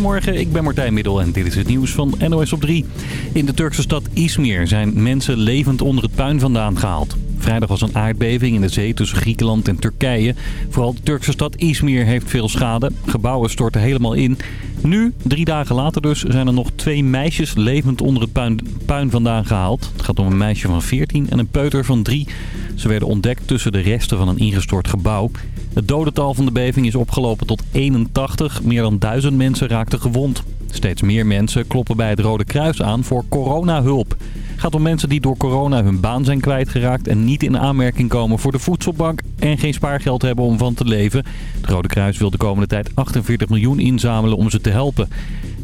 Goedemorgen, ik ben Martijn Middel en dit is het nieuws van NOS op 3. In de Turkse stad Izmir zijn mensen levend onder het puin vandaan gehaald. Vrijdag was een aardbeving in de zee tussen Griekenland en Turkije. Vooral de Turkse stad Izmir heeft veel schade. Gebouwen storten helemaal in. Nu, drie dagen later dus, zijn er nog twee meisjes levend onder het puin, puin vandaan gehaald. Het gaat om een meisje van 14 en een peuter van 3. Ze werden ontdekt tussen de resten van een ingestort gebouw. Het dodental van de beving is opgelopen tot 81. Meer dan duizend mensen raakten gewond. Steeds meer mensen kloppen bij het Rode Kruis aan voor coronahulp. Het gaat om mensen die door corona hun baan zijn kwijtgeraakt en niet in aanmerking komen voor de voedselbank en geen spaargeld hebben om van te leven. Het Rode Kruis wil de komende tijd 48 miljoen inzamelen om ze te helpen.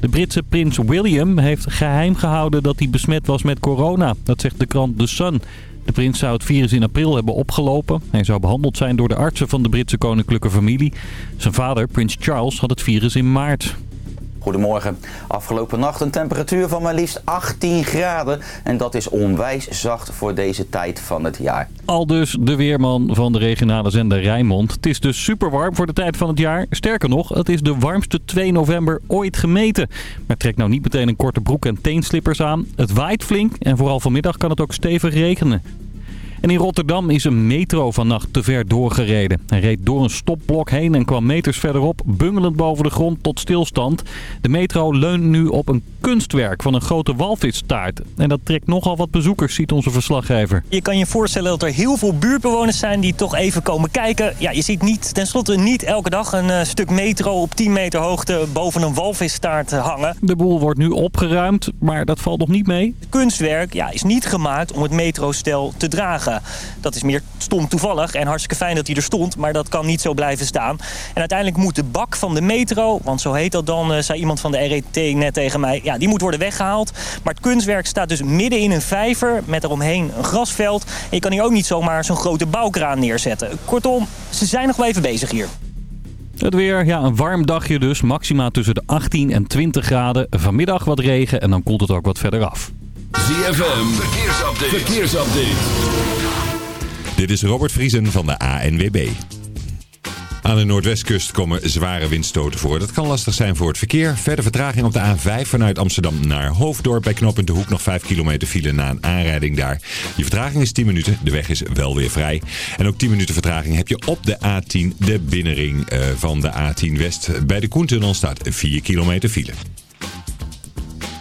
De Britse prins William heeft geheim gehouden dat hij besmet was met corona. Dat zegt de krant The Sun. De prins zou het virus in april hebben opgelopen. Hij zou behandeld zijn door de artsen van de Britse koninklijke familie. Zijn vader, prins Charles, had het virus in maart. Goedemorgen. Afgelopen nacht een temperatuur van maar liefst 18 graden. En dat is onwijs zacht voor deze tijd van het jaar. Al dus de weerman van de regionale zender Rijnmond. Het is dus super warm voor de tijd van het jaar. Sterker nog, het is de warmste 2 november ooit gemeten. Maar trek nou niet meteen een korte broek en teenslippers aan. Het waait flink en vooral vanmiddag kan het ook stevig regenen. En in Rotterdam is een metro vannacht te ver doorgereden. Hij reed door een stopblok heen en kwam meters verderop, bungelend boven de grond tot stilstand. De metro leunt nu op een kunstwerk van een grote walvisstaart. En dat trekt nogal wat bezoekers, ziet onze verslaggever. Je kan je voorstellen dat er heel veel buurtbewoners zijn die toch even komen kijken. Ja, je ziet niet, tenslotte niet elke dag een uh, stuk metro op 10 meter hoogte boven een walvisstaart hangen. De boel wordt nu opgeruimd, maar dat valt nog niet mee. Het kunstwerk ja, is niet gemaakt om het metrostel te dragen. Dat is meer stom toevallig en hartstikke fijn dat hij er stond, maar dat kan niet zo blijven staan. En uiteindelijk moet de bak van de metro, want zo heet dat dan, uh, zei iemand van de RET net tegen mij, ja, die moet worden weggehaald. Maar het kunstwerk staat dus midden in een vijver met eromheen een grasveld. En je kan hier ook niet zomaar zo'n grote bouwkraan neerzetten. Kortom, ze zijn nog wel even bezig hier. Het weer, ja, een warm dagje dus. Maxima tussen de 18 en 20 graden. Vanmiddag wat regen en dan koelt het ook wat verder af. ZFM, verkeersupdate. verkeersupdate. Dit is Robert Vriesen van de ANWB. Aan de noordwestkust komen zware windstoten voor. Dat kan lastig zijn voor het verkeer. Verder vertraging op de A5 vanuit Amsterdam naar Hoofddorp. Bij knooppunt De Hoek nog 5 kilometer file na een aanrijding daar. Je vertraging is 10 minuten. De weg is wel weer vrij. En ook 10 minuten vertraging heb je op de A10, de binnenring uh, van de A10 West. Bij de Koentunnel staat 4 kilometer file.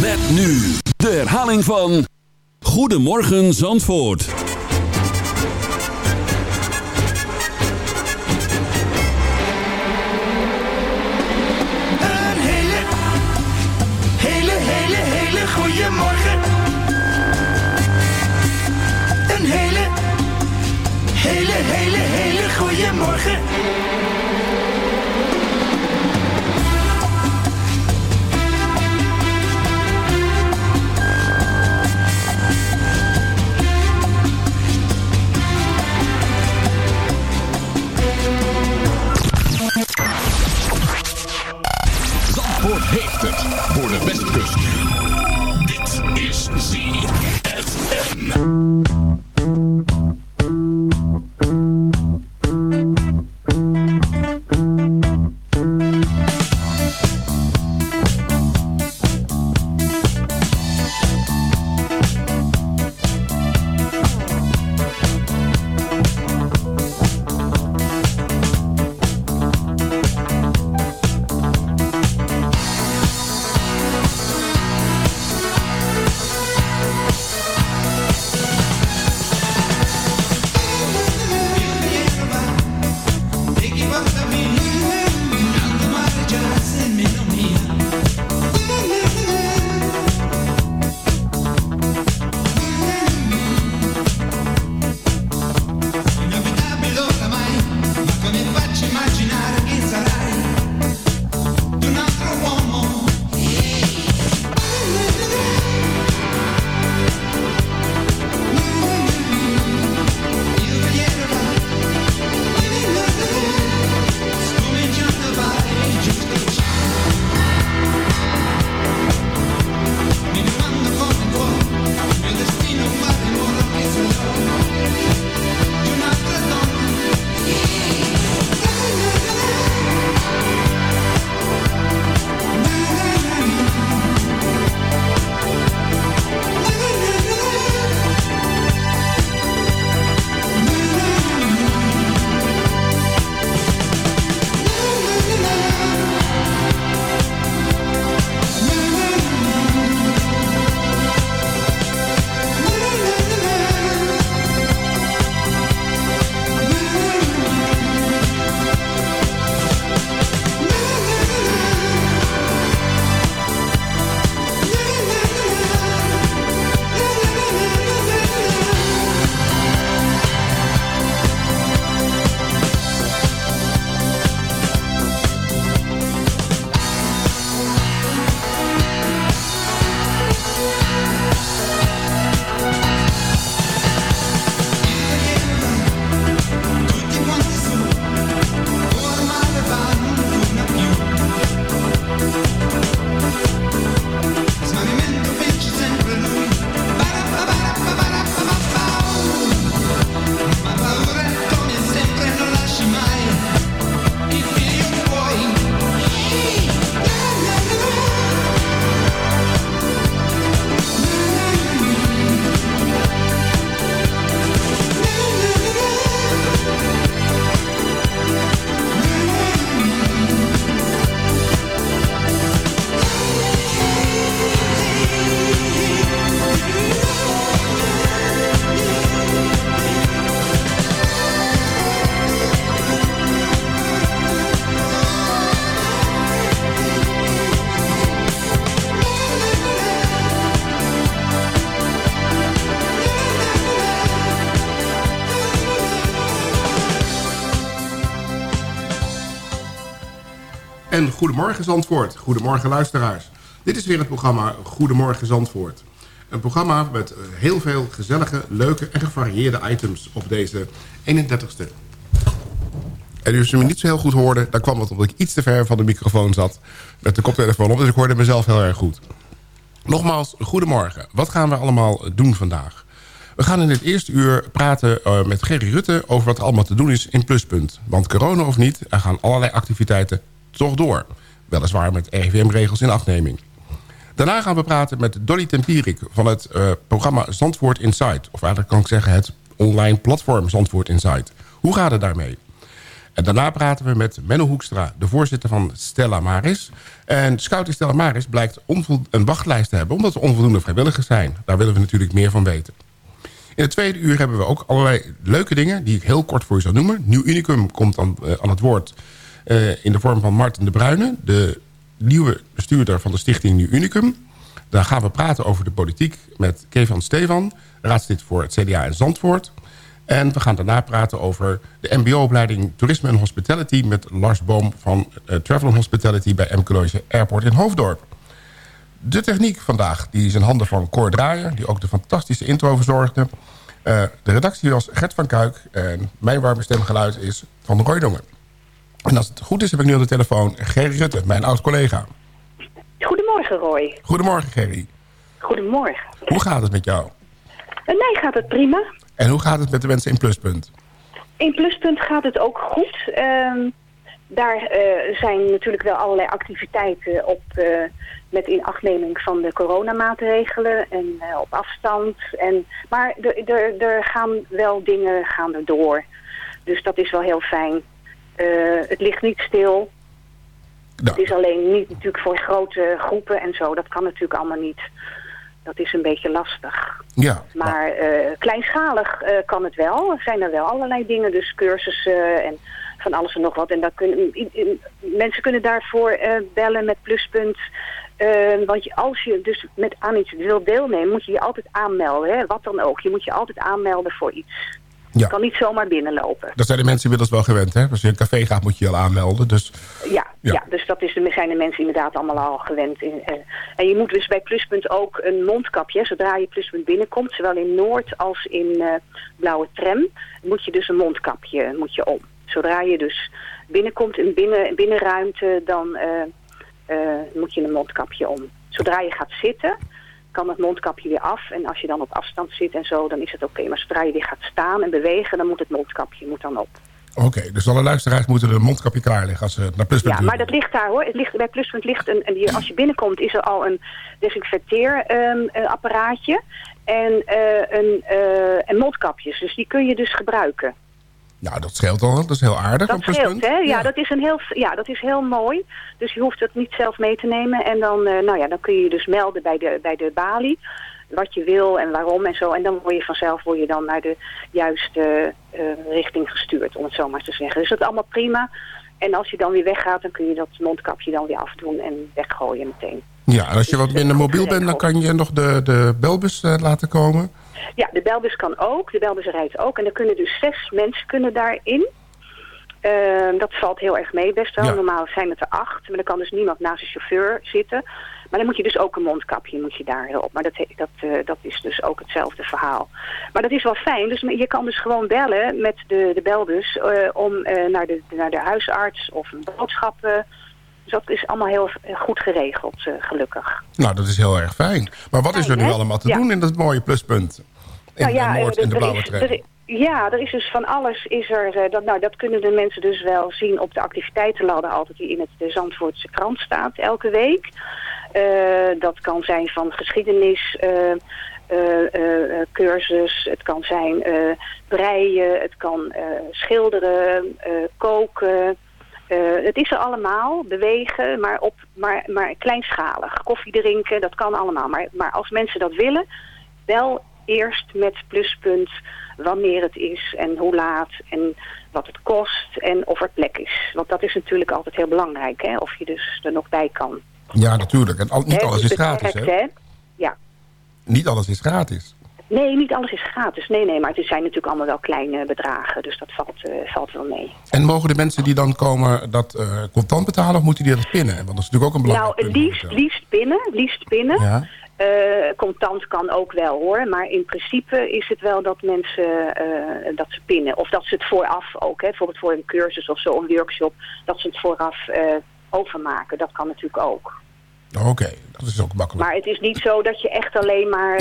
Met nu de herhaling van Goedemorgen Zandvoort. Een hele, hele, hele, hele goede morgen. Een hele, hele, hele, hele goede morgen. Voor de Westkust. Dit is ZFM. Goedemorgen Zandvoort. Goedemorgen luisteraars. Dit is weer het programma Goedemorgen Zandvoort. Een programma met eh, heel veel gezellige, leuke en gevarieerde items op deze 31ste. En als je me niet zo heel goed hoorde, dan kwam het omdat ik iets te ver van de microfoon zat. Met de koptelefoon op, dus ik hoorde mezelf heel erg goed. Nogmaals, goedemorgen. Wat gaan we allemaal doen vandaag? We gaan in het eerste uur praten eh, met Gerry Rutte over wat er allemaal te doen is in Pluspunt. Want corona of niet, er gaan allerlei activiteiten toch door. Weliswaar met RIVM-regels in achtneming. Daarna gaan we praten met Dolly Tempierik van het eh, programma Zandvoort Insight. Of eigenlijk kan ik zeggen het online platform Zandvoort Insight. Hoe gaat het daarmee? En daarna praten we met Menno Hoekstra, de voorzitter van Stella Maris. En Scouting Stella Maris blijkt een wachtlijst te hebben... omdat er onvoldoende vrijwilligers zijn. Daar willen we natuurlijk meer van weten. In het tweede uur hebben we ook allerlei leuke dingen... die ik heel kort voor u zal noemen. Nieuw Unicum komt dan eh, aan het woord in de vorm van Martin de Bruyne... de nieuwe bestuurder van de stichting Nieuw Unicum. Daar gaan we praten over de politiek met Kevan Stevan... raadslid voor het CDA in Zandvoort... En we gaan daarna praten over de mbo-opleiding Toerisme en Hospitality... met Lars Boom van eh, Travel Hospitality bij Emkeloze Airport in Hoofddorp. De techniek vandaag die is in handen van Cor Draaier... die ook de fantastische intro verzorgde. Eh, de redactie was Gert van Kuik en mijn warme stemgeluid is van Roy Dongen. En als het goed is heb ik nu aan de telefoon Gerry Rutte, mijn oud-collega. Goedemorgen, Roy. Goedemorgen Gerry. Goedemorgen. Hoe gaat het met jou? Bij mij gaat het prima. En hoe gaat het met de mensen in Pluspunt? In Pluspunt gaat het ook goed. Ehm, daar eh, zijn natuurlijk wel allerlei activiteiten op eh, met inachtneming van de coronamaatregelen en eh, op afstand. En, maar er- gaan wel dingen gaan er door. Dus dat is wel heel fijn. Eh, het ligt niet stil. Het is alleen niet natuurlijk voor grote groepen en zo. Dat kan natuurlijk allemaal niet. Dat is een beetje lastig. Ja, Maar eh, kleinschalig eh, kan het wel. Er zijn er wel allerlei dingen, dus cursussen en van alles en nog wat. En daar kunnen, mensen kunnen daarvoor bellen met pluspunt. Want je, als je dus met aan iets wil deelnemen, moet je je altijd aanmelden. Hè? Wat dan ook. Je moet je altijd aanmelden voor iets. Ja. Je kan niet zomaar binnenlopen. Dat zijn de mensen inmiddels wel gewend. Hè? Als je een café gaat moet je je al aanmelden. Dus Ja, Ja. ja. dus dat is, de- zijn de mensen inderdaad allemaal al gewend. In, eh, en je moet dus bij Pluspunt ook een mondkapje, zodra je Pluspunt binnenkomt, zowel in Noord als in eh, Blauwe Tram, moet je dus een mondkapje moet je om. Zodra je dus binnenkomt in binnen, binnenruimte, dan eh, moet je een mondkapje om. Zodra je gaat zitten, kan het mondkapje weer af. En als je dan op afstand zit en zo, dan is het oké. Maar zodra je weer gaat staan en bewegen, dan moet het mondkapje moet dan op. oké, dus alle luisteraars moeten een mondkapje klaar liggen als ze naar Pluspunt Ja, maar dat ligt daar hoor. Het ligt, bij Pluspunt ligt een, en hier, als je binnenkomt is er al een desinfecteerapparaatje en, eh, een, eh, en mondkapjes. Dus die kun je dus gebruiken. Nou, dat scheelt al. Dat is heel aardig. Dat scheelt, hè? Ja, Dat is een heel, ja, dat is heel mooi. Dus je hoeft het niet zelf mee te nemen. En dan, eh, nou ja, dan kun je je dus melden bij de, bij de balie. Wat je wil en waarom en zo. En dan word je vanzelf word je dan naar de juiste eh, richting gestuurd, om het zo maar te zeggen. Dus dat is allemaal prima. En als je dan weer weggaat, dan kun je dat mondkapje dan weer afdoen en weggooien meteen. Ja, en als je wat minder mobiel bent, dan kan je nog de, de belbus eh, laten komen. Ja, de belbus kan ook. De belbus rijdt ook. En er kunnen dus zes mensen kunnen daarin. Ehm, dat valt heel erg mee best wel. Ja. Normaal zijn het er acht. Maar er kan dus niemand naast de chauffeur zitten. Maar dan moet je dus ook een mondkapje moet je daar op. Maar dat, dat, eh, dat is dus ook hetzelfde verhaal. Maar dat is wel fijn. Dus je kan dus gewoon bellen met de, de belbus eh, om eh, naar, de, naar de huisarts of een boodschap. dus dat is allemaal heel goed geregeld, gelukkig. Nou, dat is heel erg fijn. Maar wat is er nu hè? allemaal te Ja. doen in dat mooie pluspunt? In, Nou ja, in Noord, in de er blauwe Ja, er is dus van alles. Is er, eh, dat, nou, dat kunnen de mensen dus wel zien op de activiteitenladder altijd die in het de Zandvoortse krant staat elke week. Eh, dat kan zijn van geschiedenis, eh, cursus, het kan zijn breien, het kan schilderen, koken. Het is er allemaal, bewegen, maar, op, maar, maar kleinschalig. Koffie drinken, dat kan allemaal. Maar, maar als mensen dat willen, wel eerst met pluspunt wanneer het is en hoe laat en wat het kost en of er plek is. Want dat is natuurlijk altijd heel belangrijk, hè? of je dus er nog bij kan. Ja, natuurlijk. En al- niet Hè, alles het is gratis, hè? hè? Ja. Niet alles is gratis. Nee, niet alles is gratis. Nee, nee, maar het zijn natuurlijk allemaal wel kleine bedragen. Dus dat valt, eh, valt wel mee. En mogen de mensen die dan komen dat eh, contant betalen of moeten die dat pinnen? Want dat is natuurlijk ook een belangrijk Nou, punt. liefst, liefst pinnen. Liefst pinnen. Ja. Eh, contant kan ook wel hoor. Maar in principe is het wel dat mensen eh, dat ze pinnen. Of dat ze het vooraf ook. Hè, bijvoorbeeld voor een cursus of zo, een workshop. Dat ze het vooraf eh, overmaken. Dat kan natuurlijk ook. Oké, dat is ook makkelijk. Maar het is niet zo dat je echt alleen maar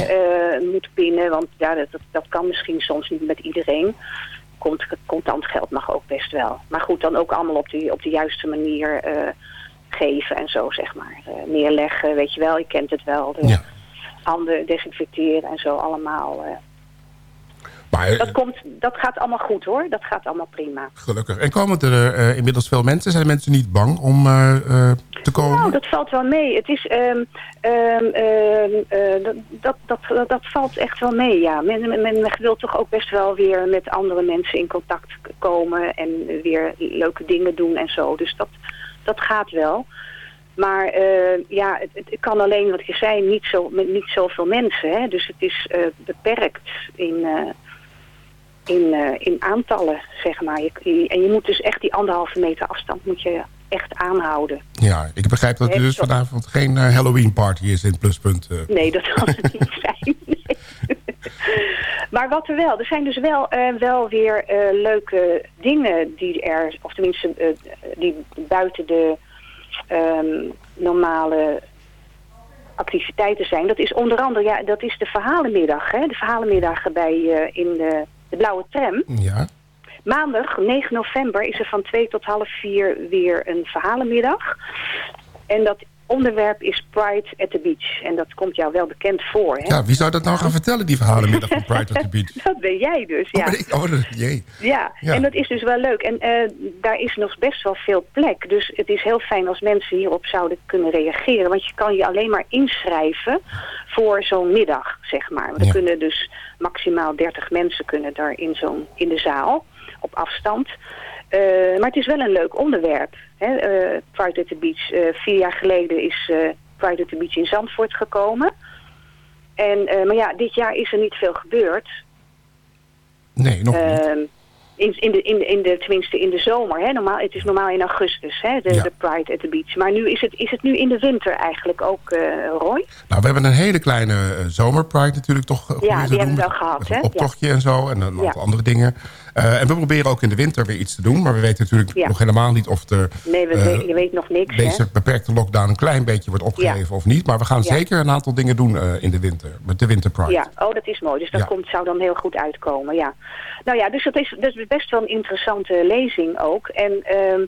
moet pinnen. Want ja, dat, dat, kan misschien soms niet met iedereen. Cont, contant geld mag ook best wel. Maar goed, dan ook allemaal op, die, op de juiste manier geven en zo, zeg maar. Eh, neerleggen, weet je wel, je kent het wel. De Ja. handen desinfecteren en zo allemaal. eh. Maar dat, komt, dat gaat allemaal goed hoor, dat gaat allemaal prima. gelukkig. En komen er eh, inmiddels veel mensen? Zijn de mensen niet bang om te komen? Nou, dat valt wel mee. Het is, ehm, ehm, ehm, eh, dat, dat, dat, dat, valt echt wel mee, ja. Men, men, men wil toch ook best wel weer met andere mensen in contact komen en weer leuke dingen doen en zo. Dus dat, dat gaat wel. Maar eh, ja, het, het kan alleen, wat je zei, niet, zo, met niet zoveel mensen. Hè? Dus het is eh, beperkt in, eh, in, in aantallen, zeg maar. Je, je- en je moet dus echt die anderhalve meter afstand moet je echt aanhouden. Ja, ik begrijp dat er dus vanavond geen Halloween party is in het pluspunt. Nee, dat kan het niet zijn. Maar wat er wel, er zijn dus wel, eh, wel weer eh, leuke dingen die er, of tenminste eh, die buiten de ehm, normale activiteiten zijn. Dat is onder andere, ja, dat is de verhalenmiddag. Hè? De verhalenmiddag bij, in de, de Blauwe Tram. Ja. Maandag, 9 november, is er van 2 tot half 4 weer een verhalenmiddag. En dat onderwerp is Pride at the Beach. En dat komt jou wel bekend voor, hè? ja, wie zou dat nou gaan vertellen, die verhalenmiddag van Pride at the Beach? Dat ben jij dus, ja. Oh, ben ik? Oh, dat- jee. Ja, Ja. en dat is dus wel leuk. En eh, daar is nog best wel veel plek. Dus het is heel fijn als mensen hierop zouden kunnen reageren. Want je kan je alleen maar inschrijven voor zo'n middag, zeg maar. Want er Ja. kunnen dus maximaal 30 mensen kunnen daar in, zo'n, in de zaal, op afstand. Eh, maar het is wel een leuk onderwerp. Hè? eh, Pride at the Beach. Eh, vier jaar geleden is eh, Pride at the Beach in Zandvoort gekomen. En, maar ja, dit jaar is er niet veel gebeurd. Nee, nog niet. Ehm, in, in, de, in, de, in de, tenminste in de zomer. Hè? Normaal, het is normaal in augustus, hè? De, Ja. de Pride at the Beach. Maar nu is het, is het nu in de winter eigenlijk ook, eh, Roy? Nou, we hebben een hele kleine zomerpride natuurlijk toch uh, Ja, die hebben we wel gehad, hè? een optochtje en zo en een Ja. aantal andere dingen. Eh, en we proberen ook in de winter weer iets te doen. Maar we weten natuurlijk Ja. nog helemaal niet of de, Nee, we, eh, je weet nog niks, hè? deze beperkte lockdown een klein beetje wordt opgegeven of niet. Maar we gaan Ja. zeker een aantal dingen doen eh, in de winter. Met de winterpride. Ja, oh, dat is mooi. Dus dat komt, zou dan heel goed uitkomen, ja. Nou ja, dus dat is, dat is best wel een interessante lezing ook. En ehm,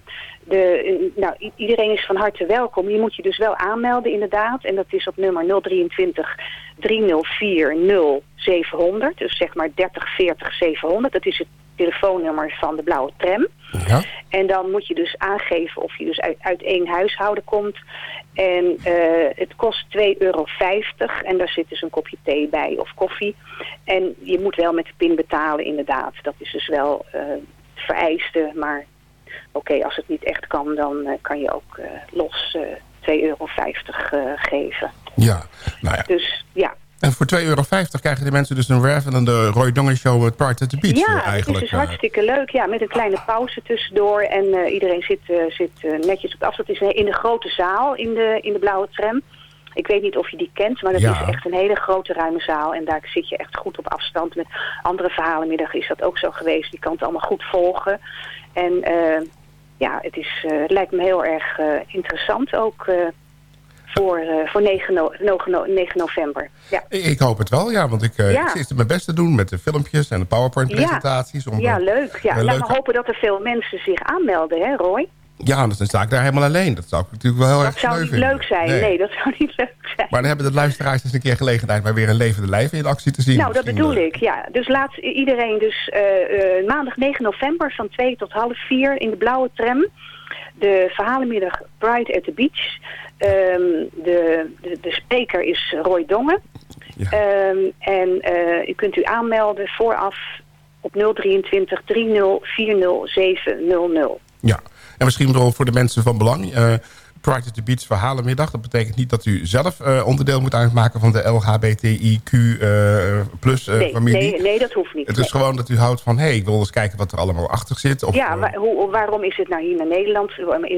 de, nou, iedereen is van harte welkom. Je moet je dus wel aanmelden inderdaad. En dat is op nummer 023 304 0700. Dus zeg maar 30 40 700. Dat is het telefoonnummer van de Blauwe Tram. Ja? En dan moet je dus aangeven of je dus uit, uit één huishouden komt. En eh, het kost 2,50 euro. En daar zit dus een kopje thee bij of koffie. En je moet wel met de pin betalen inderdaad. Dat is dus wel eh het vereiste. Maar oké, als het niet echt kan, dan eh, kan je ook los eh 2,50 euro geven. Ja, nou ja. Dus ja, En voor 2,50 euro krijgen de mensen dus een wervelende Roy Dongen show met Pride at the Beach. Ja, het is dus eh. hartstikke leuk. Ja, met een kleine pauze tussendoor. En eh, iedereen zit, eh, zit netjes op de afstand. Het is in de grote zaal in de, in de blauwe tram. Ik weet niet of je die kent, maar dat Ja. is echt een hele grote ruime zaal. En daar zit je echt goed op afstand. Met andere verhalenmiddag is dat ook zo geweest. Je kan het allemaal goed volgen. En ja, het, is, het lijkt me heel erg interessant ook voor, eh, voor 9, no- no- no- 9 november. Ja. Ik, hoop het wel, ja. Want ik, eh, Ja. ik zit mijn best te doen met de filmpjes en de PowerPoint-presentaties. om, Ja, eh, leuk. Ja. Nou, leuke- we hopen dat er veel mensen zich aanmelden, hè Roy? Ja, dan sta ik daar helemaal alleen. Dat zou ik natuurlijk wel heel Dat erg zou sneu niet vinden. leuk zijn. Nee. dat zou niet leuk zijn. Maar dan hebben de luisteraars eens een keer gelegenheid... maar weer een levende lijf in actie te zien. nou, dat bedoel ik, ja. Dus laat iedereen dus maandag 9 november van 2 tot half 4 in de blauwe tram. De verhalenmiddag Pride at the Beach. Ehm, de, de, de spreker is Roy Dongen. Ja. Ehm, en eh, u kunt u aanmelden vooraf op 023 30 40 700. Ja, en misschien wel voor de mensen van belang. eh, Pride at the Beach verhalenmiddag. Dat betekent niet dat u zelf eh, onderdeel moet uitmaken van de LHBTIQ eh, plus eh, nee, familie. nee, nee, dat hoeft niet. Het is gewoon dat u houdt van, hé, hey, ik wil eens kijken wat er allemaal achter zit. Of, ja, wa- hoe, waarom is het nou hier naar Nederland,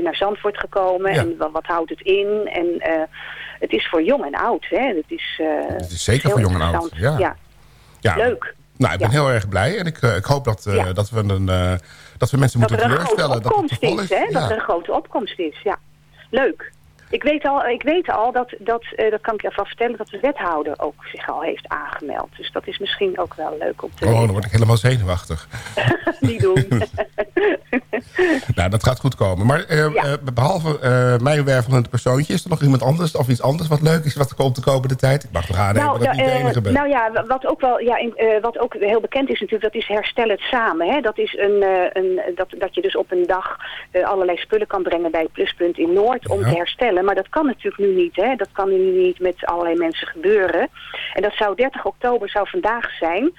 naar Zandvoort gekomen? Ja. En wat, wat houdt het in? En het is voor jong en oud, hè? Het is, het is zeker voor jong en oud. Ja. ja. Ja. leuk. Nou, ik ben Ja. heel erg blij. En ik, ik hoop dat, Ja. dat, we een, dat we mensen Dat moeten er een grote teleurstellen. Dat het opkomst te vol is, is. hè? Ja. Dat er een grote opkomst is, ja. Leuk. Ik weet al, ik weet al dat, dat, eh, dat kan ik je alvast vertellen, dat de wethouder ook zich al heeft aangemeld. Dus dat is misschien ook wel leuk om te Oh, dan word ik helemaal zenuwachtig. Niet doen. Nou, dat gaat goed komen. Maar eh, Ja. eh, behalve eh mijn wervelende persoontje... is er nog iemand anders of iets anders wat leuk is... wat er komt de komende tijd? Ik mag toch aannemen dat ik niet de eh, enige ben. nou ja, wa- wat ook wel, ja, in, wat ook heel bekend is natuurlijk, dat is herstel het samen. Hè? Dat is een, een dat, dat je dus op een dag allerlei spullen kan brengen bij Pluspunt in Noord om Ja. te herstellen. Maar dat kan natuurlijk nu niet. Hè? Dat kan nu niet met allerlei mensen gebeuren. En dat zou 30 oktober zou vandaag zijn.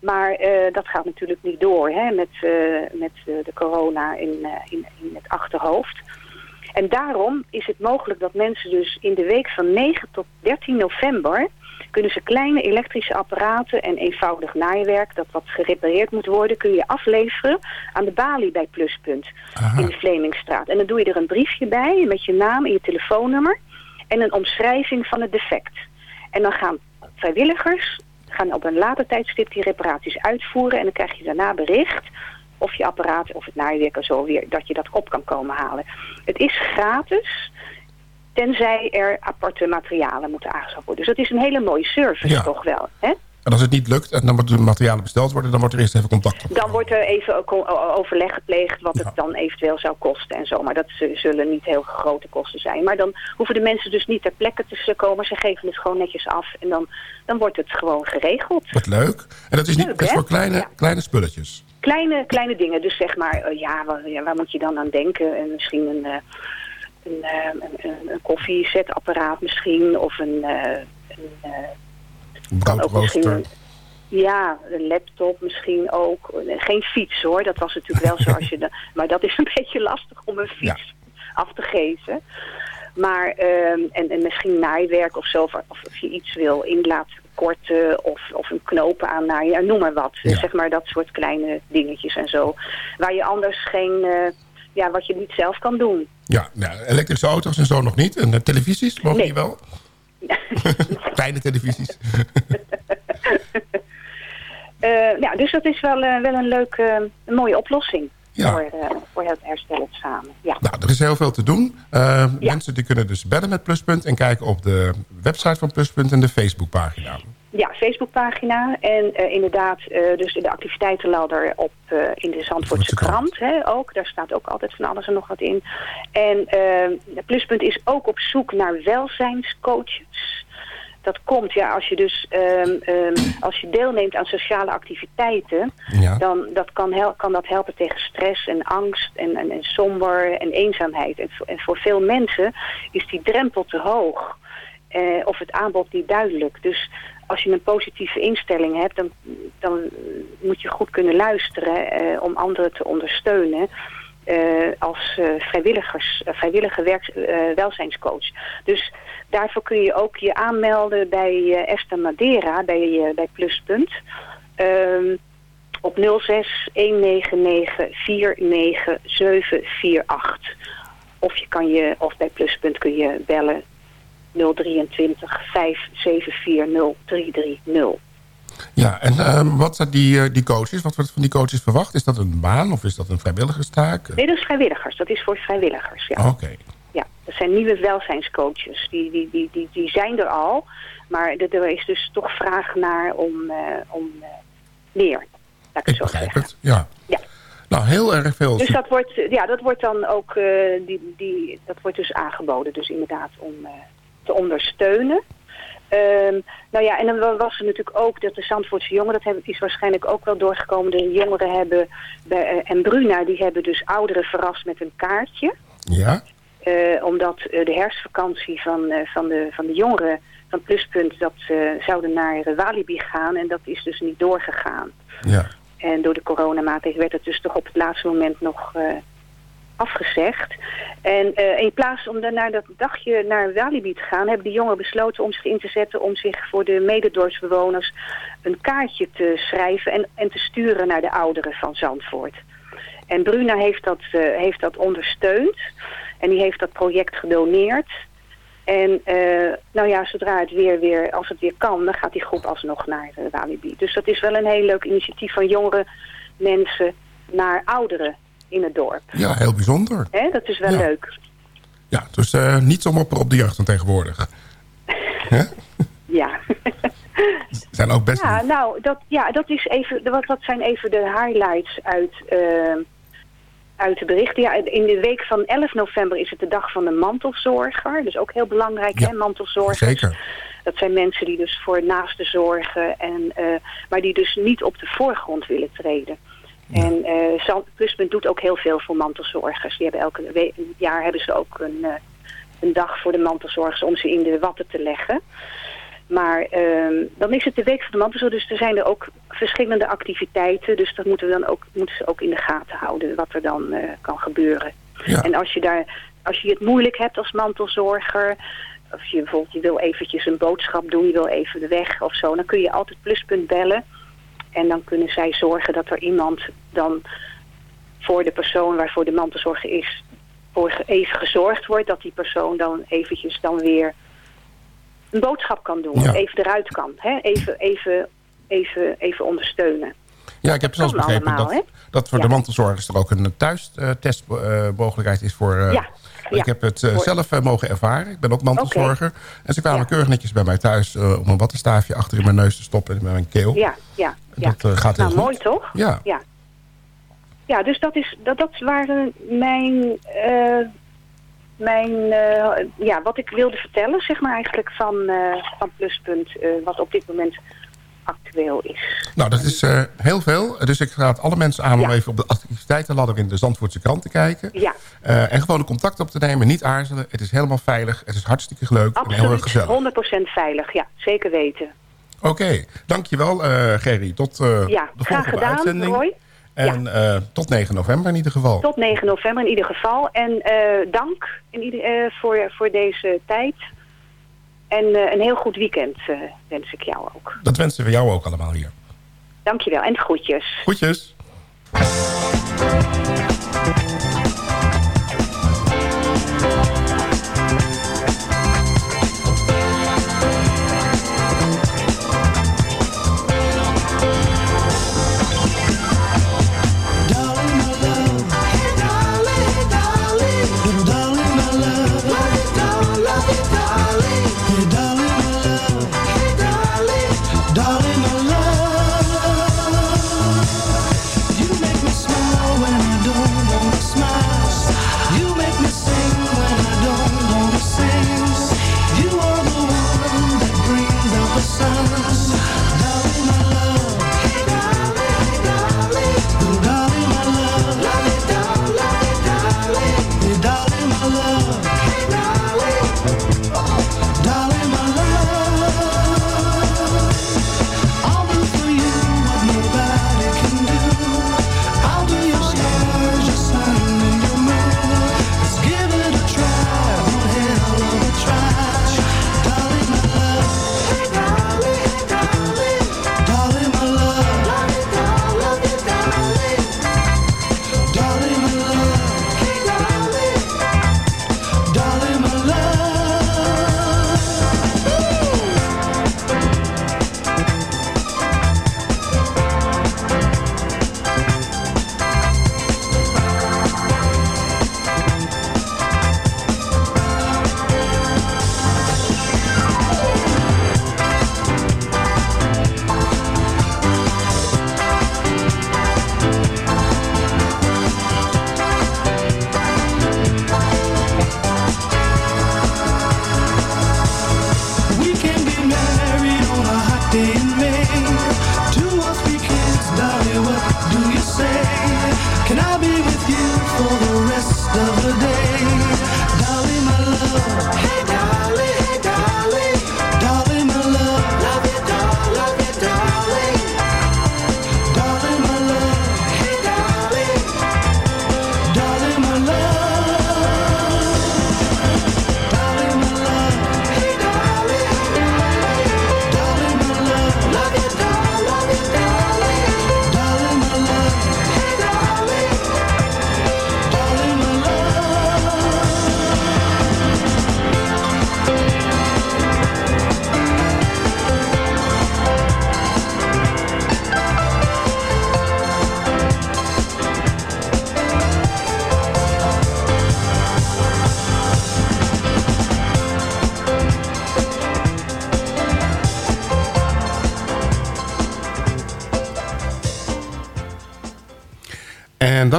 Maar eh, dat gaat natuurlijk niet door hè? met, eh, met eh, de corona in, in, in het achterhoofd. En daarom is het mogelijk dat mensen dus in de week van 9 tot 13 november... kunnen ze kleine elektrische apparaten en eenvoudig naaiwerk... dat wat gerepareerd moet worden, kun je afleveren aan de balie bij Pluspunt Aha. in de Vlemingstraat. En dan doe je er een briefje bij met je naam en je telefoonnummer... en een omschrijving van het defect. En dan gaan vrijwilligers gaan op een later tijdstip die reparaties uitvoeren... en dan krijg je daarna bericht of je apparaat of het naaiwerk of zo weer... dat je dat op kan komen halen. Het is gratis, tenzij er aparte materialen moeten aangeschaft worden. Dus dat is een hele mooie service Ja. toch wel. Hè? En als het niet lukt en dan moeten de materialen besteld worden... dan wordt er eerst even contact. Dan wordt er even overleg gepleegd wat het dan eventueel zou kosten en zo. Maar dat zullen niet heel grote kosten zijn. Maar dan hoeven de mensen dus niet ter plekke te komen. Ze geven het gewoon netjes af en dan, dan wordt het gewoon geregeld. Wat leuk. En dat is niet Leuk, best voor kleine, Ja. kleine spulletjes. Kleine, kleine dingen. Dus zeg maar, eh, ja, waar, ja, waar moet je dan aan denken? En misschien een, eh, een, eh, een, een, koffiezetapparaat misschien. Of een... eh, een eh, Broodrooster. een- ja, een laptop misschien ook. Geen fiets hoor, dat was natuurlijk wel zo als je... De, maar dat is een beetje lastig om een fiets af te geven. Maar, ehm, en, en misschien naaiwerk of zo, of, of je iets wil in laten korten of, of een knopen aan naaien, noem maar wat. Ja. Zeg maar dat soort kleine dingetjes en zo. Waar je anders geen, eh, ja, wat je niet zelf kan doen. Ja, nou, elektrische auto's en zo nog niet. En eh, televisies, mogen Nee. die wel? Kleine televisies. Eh, ja, dus dat is wel, eh, wel een leuke, een mooie oplossing Ja. voor, voor het herstellen samen. Ja. Nou, er is heel veel te doen. Mensen die kunnen dus bellen met Pluspunt... en kijken op de website van Pluspunt en de Facebookpagina. Ja, Facebookpagina en eh, inderdaad eh, dus de activiteitenladder op, eh, in de Zandvoortse krant hè, ook. Daar staat ook altijd van alles en nog wat in. En eh, Pluspunt is ook op zoek naar welzijnscoaches. Dat komt, ja, als je dus ehm, ehm, als je deelneemt aan sociale activiteiten, Ja. dan dat kan, hel kan dat helpen tegen stress en angst en, en, en somber en eenzaamheid. En, voor- en voor veel mensen is die drempel te hoog. Of het aanbod niet duidelijk. Dus als je een positieve instelling hebt, dan, dan moet je goed kunnen luisteren eh, om anderen te ondersteunen. eh, als eh, vrijwilligers, vrijwillige welzijnscoach. Dus daarvoor kun je ook je aanmelden bij Esther Madeira, bij, bij Pluspunt. Ehm, op 06 199 49748. Of je kan je, of bij Pluspunt kun je bellen 023 574 0330. Ja, en ehm, wat zijn die, eh, die coaches? Wat wordt van die coaches verwacht? Is dat een baan of is dat een vrijwilligerstaak? Nee, dat is vrijwilligers. Dat is voor vrijwilligers, ja. Oké. Ja, dat zijn nieuwe welzijnscoaches. Die, die, die, die, die zijn er al. Maar er is dus toch vraag naar om, eh, om eh, meer. Laat ik zo Begrijp zeggen. het, ja. Ja. Nou, heel erg veel. Dus dat wordt, ja, dat wordt dan ook die, die, dat wordt dus aangeboden. Dus inderdaad om te ondersteunen. Ehm, nou ja, en dan was er natuurlijk ook dat de Zandvoortse jongeren, dat hebben- is waarschijnlijk ook wel doorgekomen. De jongeren hebben, bij, eh, en Bruna, die hebben dus ouderen verrast met een kaartje. Ja? Eh, omdat eh, de herfstvakantie van, van, de, van de jongeren van Pluspunt, dat zouden naar Walibi gaan. En dat is dus niet doorgegaan. Ja. En door de coronamaatregelen werd het dus toch op het laatste moment nog, afgezegd. En eh, in plaats om naar dat dagje naar Walibi te gaan... hebben die jongeren besloten om zich in te zetten... om zich voor de mededorpsbewoners een kaartje te schrijven... en, en te sturen naar de ouderen van Zandvoort. En Bruna heeft dat, eh, heeft dat ondersteund. En die heeft dat project gedoneerd. En eh, nou ja, zodra het weer, weer, als het weer kan, dan gaat die groep alsnog naar Walibi. Dus dat is wel een heel leuk initiatief van jongere mensen naar ouderen in het dorp. Ja, heel bijzonder. Hè, dat is wel Ja. leuk. Ja, dus eh niet zo mopperen op de jeugd van tegenwoordig. Ja. zijn ook best... Ja, nou, dat, ja, dat, is even, dat, dat zijn even de highlights uit, eh, uit de berichten. Ja, in de week van 11 november is het de dag van de mantelzorger. Dus ook heel belangrijk, Ja, hè, mantelzorgers. Zeker. Dat zijn mensen die dus voor naasten zorgen, en, eh, maar die dus niet op de voorgrond willen treden. En eh Pluspunt doet ook heel veel voor mantelzorgers. Die hebben elke jaar hebben ze ook een, eh, een dag voor de mantelzorgers om ze in de watten te leggen. Maar ehm, dan is het de week van de mantelzorg, dus er zijn er ook verschillende activiteiten. Dus dat moeten, we dan ook, moeten ze ook in de gaten houden, wat er dan eh, kan gebeuren. Ja. En als je, daar, als je het moeilijk hebt als mantelzorger, of je bijvoorbeeld je wil eventjes een boodschap doen, je wil even de weg of zo, dan kun je altijd pluspunt bellen. En dan kunnen zij zorgen dat er iemand dan voor de persoon waarvoor de mantelzorger is, voor even gezorgd wordt, dat die persoon dan eventjes dan weer een boodschap kan doen. Ja. Even eruit kan. Hè? Even, even, even, even ondersteunen. Ja, ik heb zelfs begrepen allemaal, dat, dat voor Ja. de mantelzorgers er ook een thuistestmogelijkheid is voor... eh, Ja, ja. Ik heb het eh, zelf eh, mogen ervaren. Ik ben ook mantelzorger. En ze kwamen keurig netjes bij mij thuis eh, om een wattenstaafje achter in mijn neus te stoppen en in mijn keel. Ja, ja, ja. Dat gaat heel nou, goed. mooi toch? Ja. Ja, ja dus dat, is, dat, dat waren mijn, mijn ja, wat ik wilde vertellen, zeg maar eigenlijk van, van Pluspunt, wat op dit moment actueel is. Nou, dat is eh, heel veel. Dus ik raad alle mensen aan om Ja. even op de activiteitenladder in de Zandvoortse krant te kijken. Ja, Eh, en gewoon contact op te nemen. Niet aarzelen. Het is helemaal veilig. Het is hartstikke leuk en heel erg gezellig. absoluut 100% veilig. Ja, zeker weten. Oké, dankjewel eh Gerry. Tot eh, Ja, de graag volgende gedaan, uitzending. Roy. En eh, tot 9 november in ieder geval. Tot 9 november in ieder geval. En dank in ieder, voor, voor deze tijd. En eh, een heel goed weekend eh, wens ik jou ook. Dat wensen we jou ook allemaal hier. Dankjewel en groetjes. Groetjes.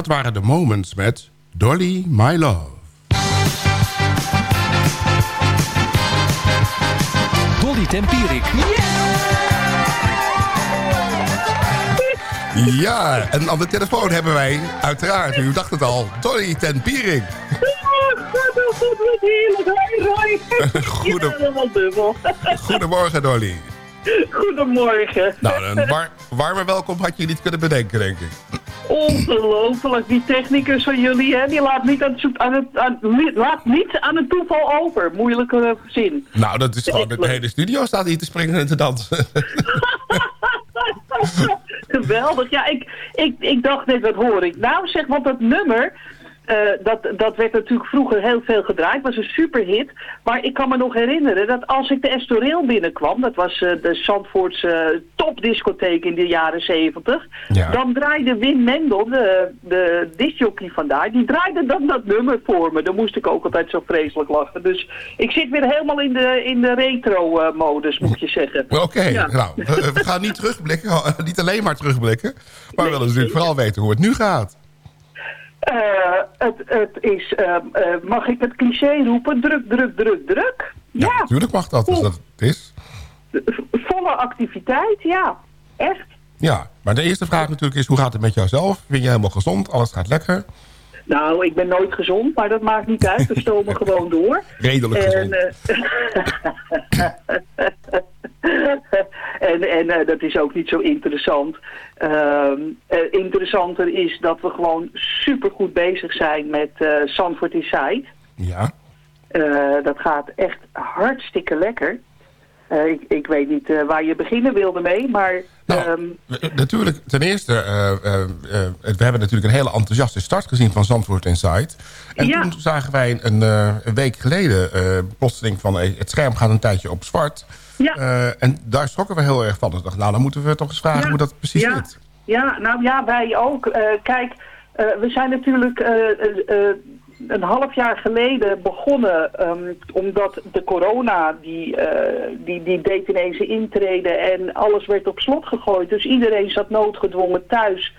Waren de Moments met Dolly My Love. Dolly Tempierik. Ja, en aan de telefoon hebben wij uiteraard, u dacht het al, Dolly ten Piering. Goedem- helemaal dubbel. Goedemorgen Dolly. Goedemorgen. Nou, een war- warme welkom had je niet kunnen bedenken, denk ik. Ongelooflijk, die technicus van jullie, hè, die laat niet aan het, aan het, aan, laat niet aan het toeval over. Moeilijke zin. Nou, dat is gewoon, de hele studio staat hier te springen en te dansen. Geweldig. Ja, ik, ik, ik dacht net, wat hoor ik? Nou zeg, want dat nummer, eh, dat, dat werd natuurlijk vroeger heel veel gedraaid. was een superhit. Maar ik kan me nog herinneren dat als ik de Estoril binnenkwam... dat was eh, de Zandvoortse topdiscotheek in de jaren zeventig... Ja. dan draaide Wim Mendel, de, de discjockey vandaar... die draaide dan dat nummer voor me. Dan moest ik ook altijd zo vreselijk lachen. Dus ik zit weer helemaal in de, in de retro-modus, moet je zeggen. Oké, Ja. nou, we, we gaan niet terugblikken, niet alleen maar terugblikken. Maar we willen natuurlijk vooral weten hoe het nu gaat. Eh, het, het is, eh, eh, mag ik het cliché roepen? Druk, druk, druk, druk. Ja, Natuurlijk mag dat, als dat het is. volle activiteit, ja. Echt. Ja, maar de eerste vraag natuurlijk is, hoe gaat het met jouzelf? Ben je helemaal gezond? Alles gaat lekker? Nou, ik ben nooit gezond, maar dat maakt niet uit. We stomen gewoon door. Redelijk gezond. eh, en en eh, dat is ook niet zo interessant. Ehm, eh, interessanter is dat we gewoon supergoed bezig zijn met eh Zandvoort Inside. Ja. Dat gaat echt hartstikke lekker. Eh, ik, ik weet niet eh, waar je beginnen wilde mee, maar... Nou, ehm, Eh, Natuurlijk, ten eerste, we hebben natuurlijk een hele enthousiaste start gezien van Zandvoort Inside. En Ja. toen zagen wij een, een week geleden plotseling van het scherm gaat een tijdje op zwart. Ja. En daar schrokken we heel erg van. Ik dacht, nou dan moeten we toch eens vragen Ja. hoe dat precies ja. zit. Ja, nou ja, wij ook. Kijk, we zijn natuurlijk een half jaar geleden begonnen... ehm, omdat de corona, die, eh, die, die deed ineens een intrede en alles werd op slot gegooid. Dus iedereen zat noodgedwongen thuis...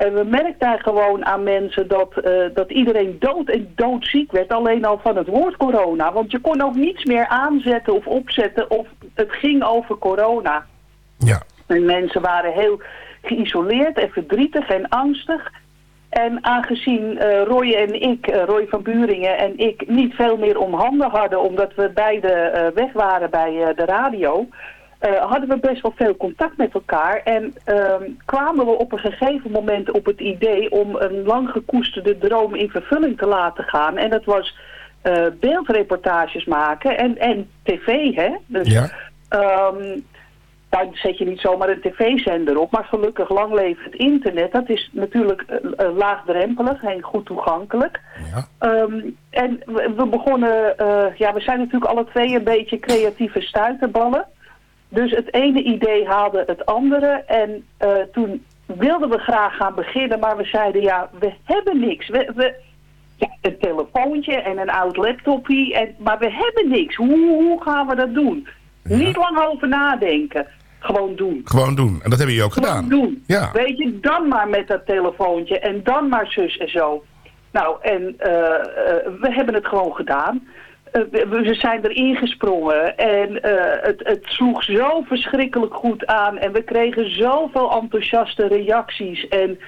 En we merkten gewoon aan mensen dat, eh, dat iedereen dood en doodziek werd. Alleen al van het woord corona. Want je kon ook niets meer aanzetten of opzetten of het ging over corona. Ja. En mensen waren heel geïsoleerd en verdrietig en angstig. En aangezien eh, Roy en ik, eh, Roy van Buringen en ik, niet veel meer om handen hadden... omdat we beide eh, weg waren bij de radio... hadden we best wel veel contact met elkaar. En ehm, kwamen we op een gegeven moment op het idee... om een lang gekoesterde droom in vervulling te laten gaan. En dat was beeldreportages maken en, en tv, hè? Dus, Ja. Ehm, daar zet je niet zomaar een tv-zender op. Maar gelukkig lang leven het internet. Dat is natuurlijk eh, eh, laagdrempelig en goed toegankelijk. Ja. Ehm, en we, we begonnen... eh, ja, we zijn natuurlijk alle twee een beetje creatieve stuiterballen. Dus het ene idee haalde het andere. En toen wilden we graag gaan beginnen. Maar we zeiden, ja, we hebben niks. We, we, ja, een telefoontje en een oud laptopje. En, maar we hebben niks. Hoe, hoe gaan we dat doen? Niet lang over nadenken. Gewoon doen. Gewoon doen. En dat hebben jullie ook Gewoon gedaan. doen. Ja. Weet je, dan maar met dat telefoontje en dan maar zus en zo. Nou, en eh, eh, we hebben het gewoon gedaan. Eh, we, we zijn erin gesprongen en het, het sloeg zo verschrikkelijk goed aan. En we kregen zoveel enthousiaste reacties. En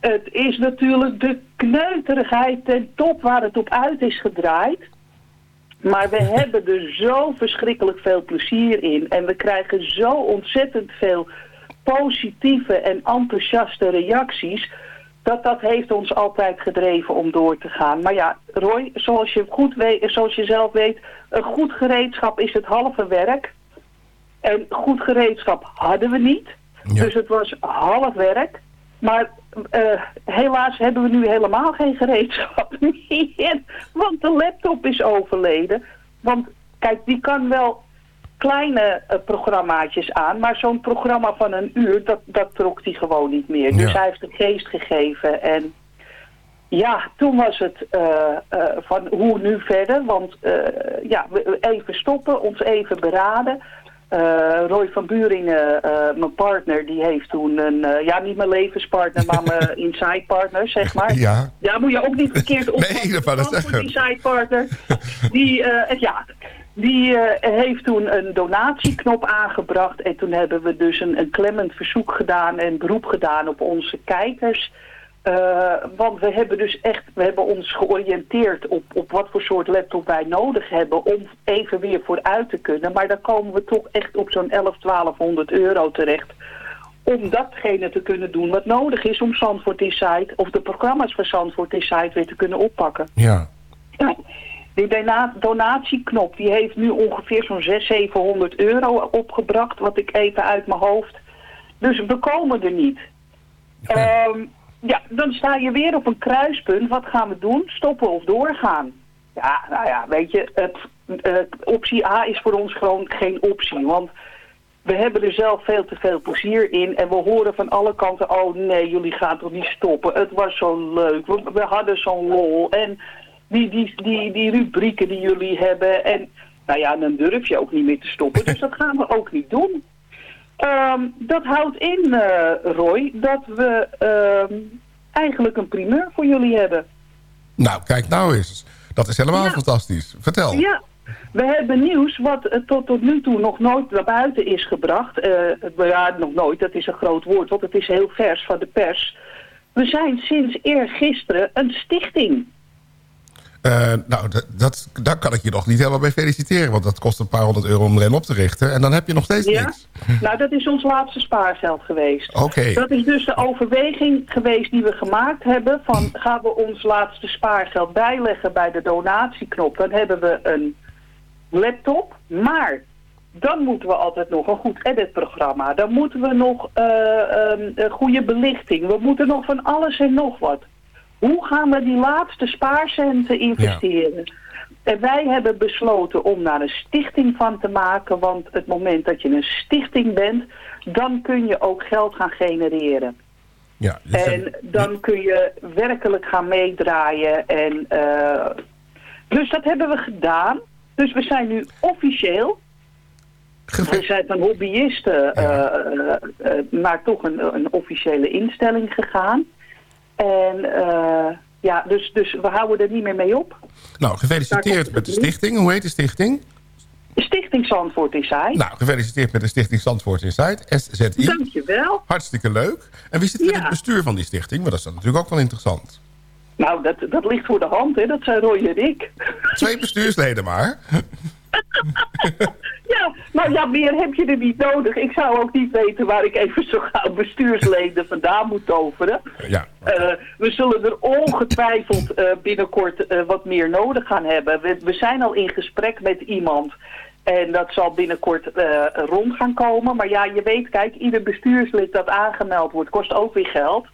het is natuurlijk de kneuterigheid ten top waar het op uit is gedraaid. Maar we hebben er zo verschrikkelijk veel plezier in. En we krijgen zo ontzettend veel positieve en enthousiaste reacties. Dat dat heeft ons altijd gedreven om door te gaan. Maar ja, Roy, zoals je, goed weet, zoals je zelf weet... een goed gereedschap is het halve werk. En goed gereedschap hadden we niet. Dus het was half werk. Maar eh, helaas hebben we nu helemaal geen gereedschap meer. Want de laptop is overleden. Want kijk, die kan wel kleine eh, programmaatjes aan. Maar zo'n programma van een uur, dat, dat trok hij gewoon niet meer. Dus hij heeft de geest gegeven. En ja, toen was het eh, van hoe nu verder. Want ja, even stoppen, ons even beraden. Eh, Roy van Buringen, eh, mijn partner, die heeft toen een, eh, ja niet mijn levenspartner, maar mijn inside partner, zeg maar. Ja. Ja, moet je ook niet verkeerd op. Nee, dat inside partner. Die, ja, die heeft toen een donatieknop aangebracht. En toen hebben we dus een, een klemmend verzoek gedaan en beroep gedaan op onze kijkers. Eh, want we hebben dus echt, we hebben ons georiënteerd op, op wat voor soort laptop wij nodig hebben om even weer vooruit te kunnen. Maar dan komen we toch echt op zo'n 11, 1200 euro terecht. Om datgene te kunnen doen wat nodig is om Zandvoort Insight of de programma's van Zandvoort Insight weer te kunnen oppakken. Ja. Ja, die dona- donatieknop die heeft nu ongeveer zo'n 600, 700 euro opgebracht, wat ik even uit mijn hoofd. Dus we komen er niet. Ehm, ja, dan sta je weer op een kruispunt. Wat gaan we doen? Stoppen of doorgaan? Ja, nou ja, weet je, het, optie A is voor ons gewoon geen optie. Want we hebben er zelf veel te veel plezier in. En we horen van alle kanten, oh nee, jullie gaan toch niet stoppen. Het was zo leuk. We, we hadden zo'n lol. En die, die, die, die rubrieken die jullie hebben. En nou ja, dan durf je ook niet meer te stoppen. Dus dat gaan we ook niet doen. Ehm, dat houdt in, eh, Roy, dat we ehm, eigenlijk een primeur voor jullie hebben. Nou, kijk nou eens. Dat is helemaal Ja. fantastisch. Vertel. Ja, we hebben nieuws wat eh, tot, tot nu toe nog nooit naar buiten is gebracht. Nou ja, nog nooit, dat is een groot woord, want het is heel vers van de pers. We zijn sinds eergisteren een stichting. Eh, nou, dat, daar kan ik je nog niet helemaal bij feliciteren. Want dat kost een paar honderd euro om er een op te richten. En dan heb je nog steeds Ja? niks. Nou, dat is ons laatste spaargeld geweest. Oké. Dat is dus de overweging geweest die we gemaakt hebben. Van gaan we ons laatste spaargeld bijleggen bij de donatieknop. Dan hebben we een laptop. Maar dan moeten we altijd nog een goed editprogramma. Dan moeten we nog eh, ehm, een goede belichting. We moeten nog van alles en nog wat. Hoe gaan we die laatste spaarcenten investeren? En wij hebben besloten om daar een stichting van te maken. Want het moment dat je een stichting bent, dan kun je ook geld gaan genereren. Ja, dus, En dan kun je werkelijk gaan meedraaien. En, eh, dus dat hebben we gedaan. Dus we zijn nu officieel... We zijn van hobbyisten eh, eh, eh, naar toch een, een officiële instelling gegaan. En eh, ja, dus, dus we houden er niet meer mee op. nou, gefeliciteerd met de stichting. Hoe heet de stichting? Stichting Zandvoort zij. Nou, gefeliciteerd met de stichting Zandvoort Insight. SZI. Dankjewel. Hartstikke leuk. En wie zit er in het bestuur van die stichting? Want dat is dan natuurlijk ook wel interessant. Nou, dat, dat ligt voor de hand, hè. Dat zijn Roy en ik. Twee bestuursleden maar. Ja, nou ja, meer heb je er niet nodig. Ik zou ook niet weten waar ik even zo gauw bestuursleden vandaan moet toveren. Ja. Eh, we zullen er ongetwijfeld eh, binnenkort eh, wat meer nodig gaan hebben. We, we zijn al in gesprek met iemand. En dat zal binnenkort rond gaan komen. Maar ja, je weet, kijk, ieder bestuurslid dat aangemeld wordt, kost ook weer geld.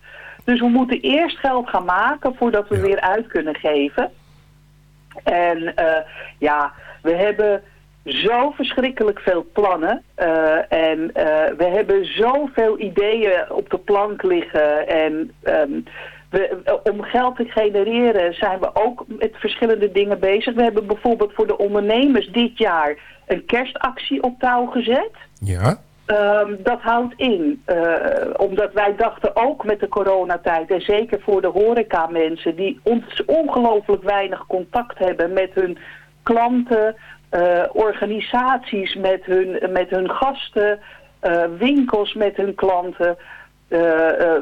Dus we moeten eerst geld gaan maken voordat we weer uit kunnen geven. En ja, we hebben zo verschrikkelijk veel plannen. eh, en eh, we hebben zoveel ideeën op de plank liggen. En ehm, we, om geld te genereren zijn we ook met verschillende dingen bezig. We hebben bijvoorbeeld voor de ondernemers dit jaar een kerstactie op touw gezet. Ja. Ehm, dat houdt in, eh, omdat wij dachten ook met de coronatijd... en zeker voor de horeca mensen die ons ongelooflijk weinig contact hebben met hun klanten... eh, organisaties met hun, met hun gasten, eh, winkels met hun klanten... eh,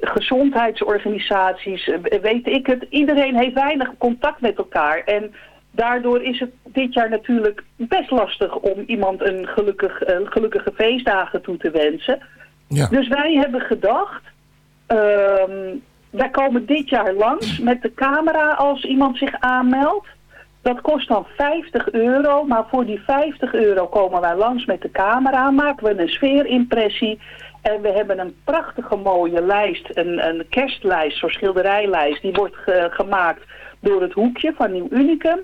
gezondheidsorganisaties, weet ik het. Iedereen heeft weinig contact met elkaar. En daardoor is het dit jaar natuurlijk best lastig om iemand een gelukkig, gelukkige feestdagen toe te wensen. Ja. Dus wij hebben gedacht, ehm, wij komen dit jaar langs met de camera als iemand zich aanmeldt. Dat kost dan 50 euro, maar voor die 50 euro komen wij langs met de camera, maken we een sfeerimpressie en we hebben een prachtige mooie lijst, een, een kerstlijst, zo'n schilderijlijst, die wordt ge- gemaakt door het hoekje van Nieuw Unicum.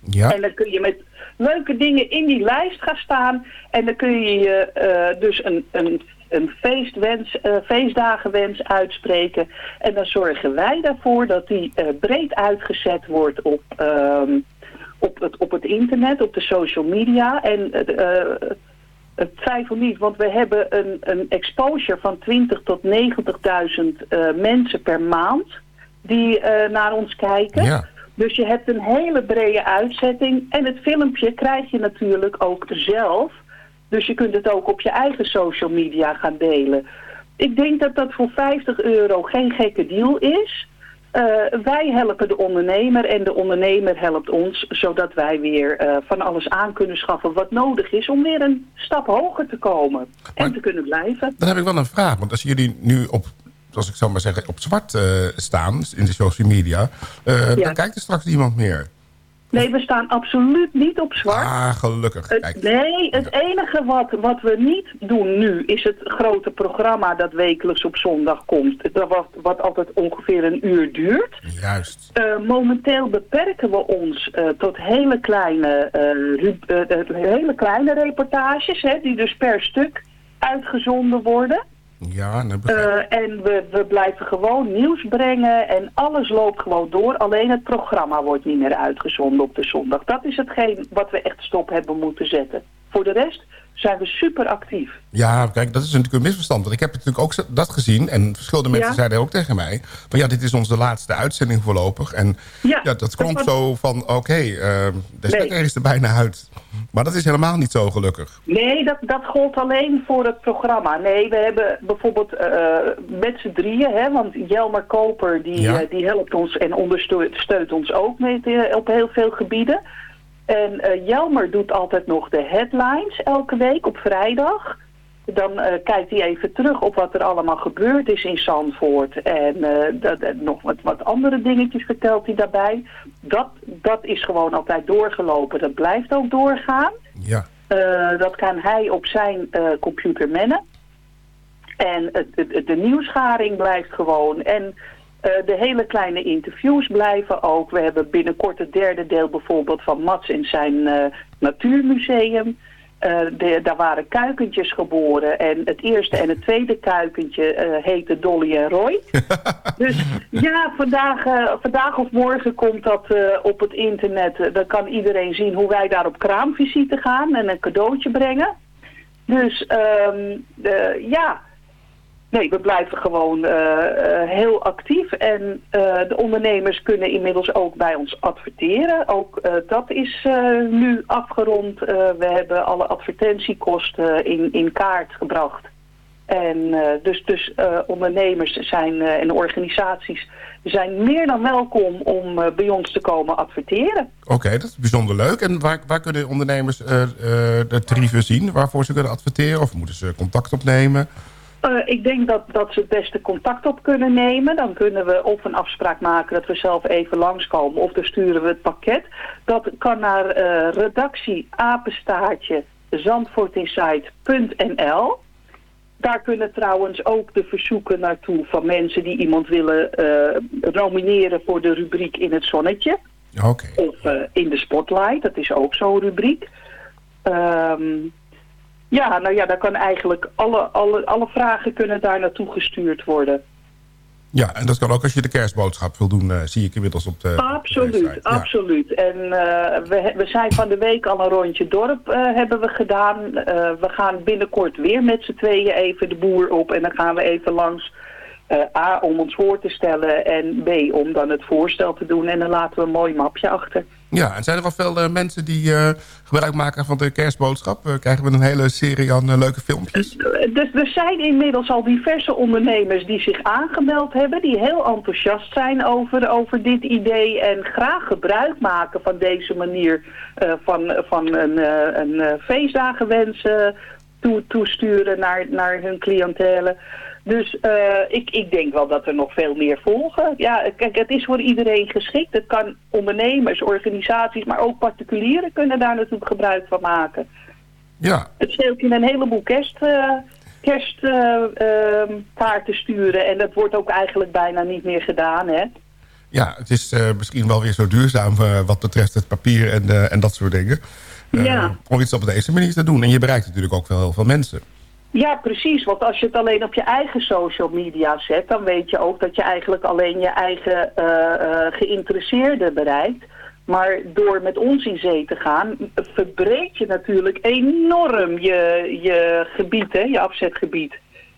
Ja. En dan kun je met leuke dingen in die lijst gaan staan. En dan kun je je eh, dus een, een, een feestwens, eh, feestdagenwens uitspreken. En dan zorgen wij daarvoor dat die eh, breed uitgezet wordt op, ehm, op, het, op het internet, op de social media. En eh, Ik twijfel niet, want we hebben een, een exposure van 20 tot 90.000 eh, mensen per maand die naar ons kijken. Ja. Dus je hebt een hele brede uitzetting. En het filmpje krijg je natuurlijk ook zelf. Dus je kunt het ook op je eigen social media gaan delen. Ik denk dat dat voor 50 euro geen gekke deal is. Eh, wij helpen de ondernemer en de ondernemer helpt ons... zodat wij weer eh, van alles aan kunnen schaffen wat nodig is... om weer een stap hoger te komen en te kunnen blijven. Dan heb ik wel een vraag. Want als jullie nu op, zoals ik zou maar zeggen, op zwart eh, staan in de social media... Ja. dan kijkt er straks niemand meer. Nee, we staan absoluut niet op zwart. Ah, gelukkig. Het- nee, het enige wat, wat we niet doen nu is het grote programma dat wekelijks op zondag komt. Dat wat, wat altijd ongeveer een uur duurt. Juist. Eh, momenteel beperken we ons eh, tot hele kleine, eh, hele kleine reportages, hè, die dus per stuk uitgezonden worden. Ja, dat begrijp ik. Eh, en we, we blijven gewoon nieuws brengen en alles loopt gewoon door. Alleen het programma wordt niet meer uitgezonden op de zondag. Dat is hetgeen wat we echt stop hebben moeten zetten. Voor de rest zijn we super actief. Ja, kijk, dat is natuurlijk een misverstand. Want ik heb natuurlijk ook dat gezien. En verschillende mensen Ja. zeiden ook tegen mij... van ja, dit is onze laatste uitzending voorlopig. En ja, Ja, dat klonk dat- zo van... oké, eh, de Nee. stekker is er bijna uit. Maar dat is helemaal niet zo gelukkig. Nee, dat, dat gold alleen voor het programma. Nee, we hebben bijvoorbeeld eh, met z'n drieën, hè, want Jelmer Koper die, Ja. eh, die helpt ons en ondersteunt ons ook met, eh, op heel veel gebieden. En eh, Jelmer doet altijd nog de headlines elke week op vrijdag. Dan eh, kijkt hij even terug op wat er allemaal gebeurd is in Zandvoort. En eh, dat, nog wat, wat andere dingetjes vertelt hij daarbij. Dat, dat is gewoon altijd doorgelopen. Dat blijft ook doorgaan. Ja. Eh, dat kan hij op zijn computer mennen. En het, het- de nieuwsgaring blijft gewoon. En de hele kleine interviews blijven ook. We hebben binnenkort het derde deel bijvoorbeeld van Mats in zijn natuurmuseum. Eh, de, daar waren kuikentjes geboren. En het eerste en het tweede kuikentje eh heette Dolly en Roy. dus ja, vandaag, eh, vandaag of morgen komt dat op het internet. Dan kan iedereen zien hoe wij daar op kraamvisite gaan en een cadeautje brengen. Dus ehm, de, ja, nee, we blijven gewoon eh, eh, heel actief. En eh, de ondernemers kunnen inmiddels ook bij ons adverteren. Ook dat is nu afgerond. We hebben alle advertentiekosten in, in kaart gebracht. En dus, dus ondernemers zijn, en organisaties zijn meer dan welkom om bij ons te komen adverteren. Oké, dat is bijzonder leuk. En waar, waar kunnen ondernemers de tarieven zien... waarvoor ze kunnen adverteren? Of moeten ze contact opnemen? Eh, ik denk dat, dat ze het beste contact op kunnen nemen. Dan kunnen we of een afspraak maken dat we zelf even langskomen. Of dan sturen we het pakket. Dat kan naar eh redactie apenstaartje zandvoortinsight.nl. Daar kunnen trouwens ook de verzoeken naartoe van mensen die iemand willen eh, nomineren voor de rubriek in het zonnetje. Of in de spotlight, dat is ook zo'n rubriek. Ehm, ja, nou ja, daar kan eigenlijk alle, alle, alle vragen kunnen daar naartoe gestuurd worden. Ja, en dat kan ook als je de kerstboodschap wil doen... eh, zie ik inmiddels op de op de Absoluut. Ja. absoluut. En eh, we, we zijn van de week al een rondje dorp eh, hebben we gedaan. We gaan binnenkort weer met z'n tweeën even de boer op. En dan gaan we even langs A, om ons voor te stellen. En B, om dan het voorstel te doen. En dan laten we een mooi mapje achter. Ja, en zijn er wel veel eh, mensen die eh, gebruik maken van de kerstboodschap? Eh, krijgen we een hele serie aan eh, leuke filmpjes? Dus er zijn inmiddels al diverse ondernemers die zich aangemeld hebben, die heel enthousiast zijn over, over dit idee en graag gebruik maken van deze manier eh, van, van een, eh, een eh, feestdagenwens eh, toe, toesturen naar, naar hun cliëntelen. Dus eh, ik, ik denk wel dat er nog veel meer volgen. Ja, kijk, het is voor iedereen geschikt. Het kan ondernemers, organisaties, maar ook particulieren kunnen daar natuurlijk gebruik van maken. Ja, Het scheelt je een heleboel kerst, eh, kerstkaarten sturen. En dat wordt ook eigenlijk bijna niet meer gedaan, hè? ja het is eh, misschien wel weer zo duurzaam eh, wat betreft het papier en, eh, en dat soort dingen. Eh, Ja. Om iets op deze manier te doen. En je bereikt natuurlijk ook wel heel veel mensen. Ja, precies. Want als je het alleen op je eigen social media zet... dan weet je ook dat je eigenlijk alleen je eigen eh, geïnteresseerden bereikt. Maar door met ons in zee te gaan, verbreed je natuurlijk enorm je, je gebied, hè, je afzetgebied.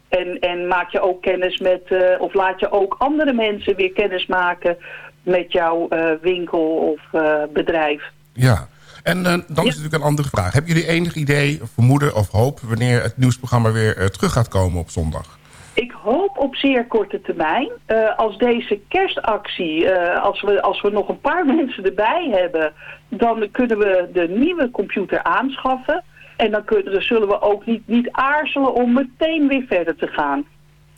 En, en maak je ook kennis met, eh, of laat je ook andere mensen weer kennis maken met jouw winkel of bedrijf. Ja. En eh, dan is natuurlijk een andere vraag. Hebben jullie enig idee, vermoeden of hoop... wanneer het nieuwsprogramma weer eh, terug gaat komen op zondag? Ik hoop op zeer korte termijn, eh, als deze kerstactie, eh, als, we, als we nog een paar mensen erbij hebben, dan kunnen we de nieuwe computer aanschaffen. En dan, kunnen, dan zullen we ook niet, niet aarzelen om meteen weer verder te gaan.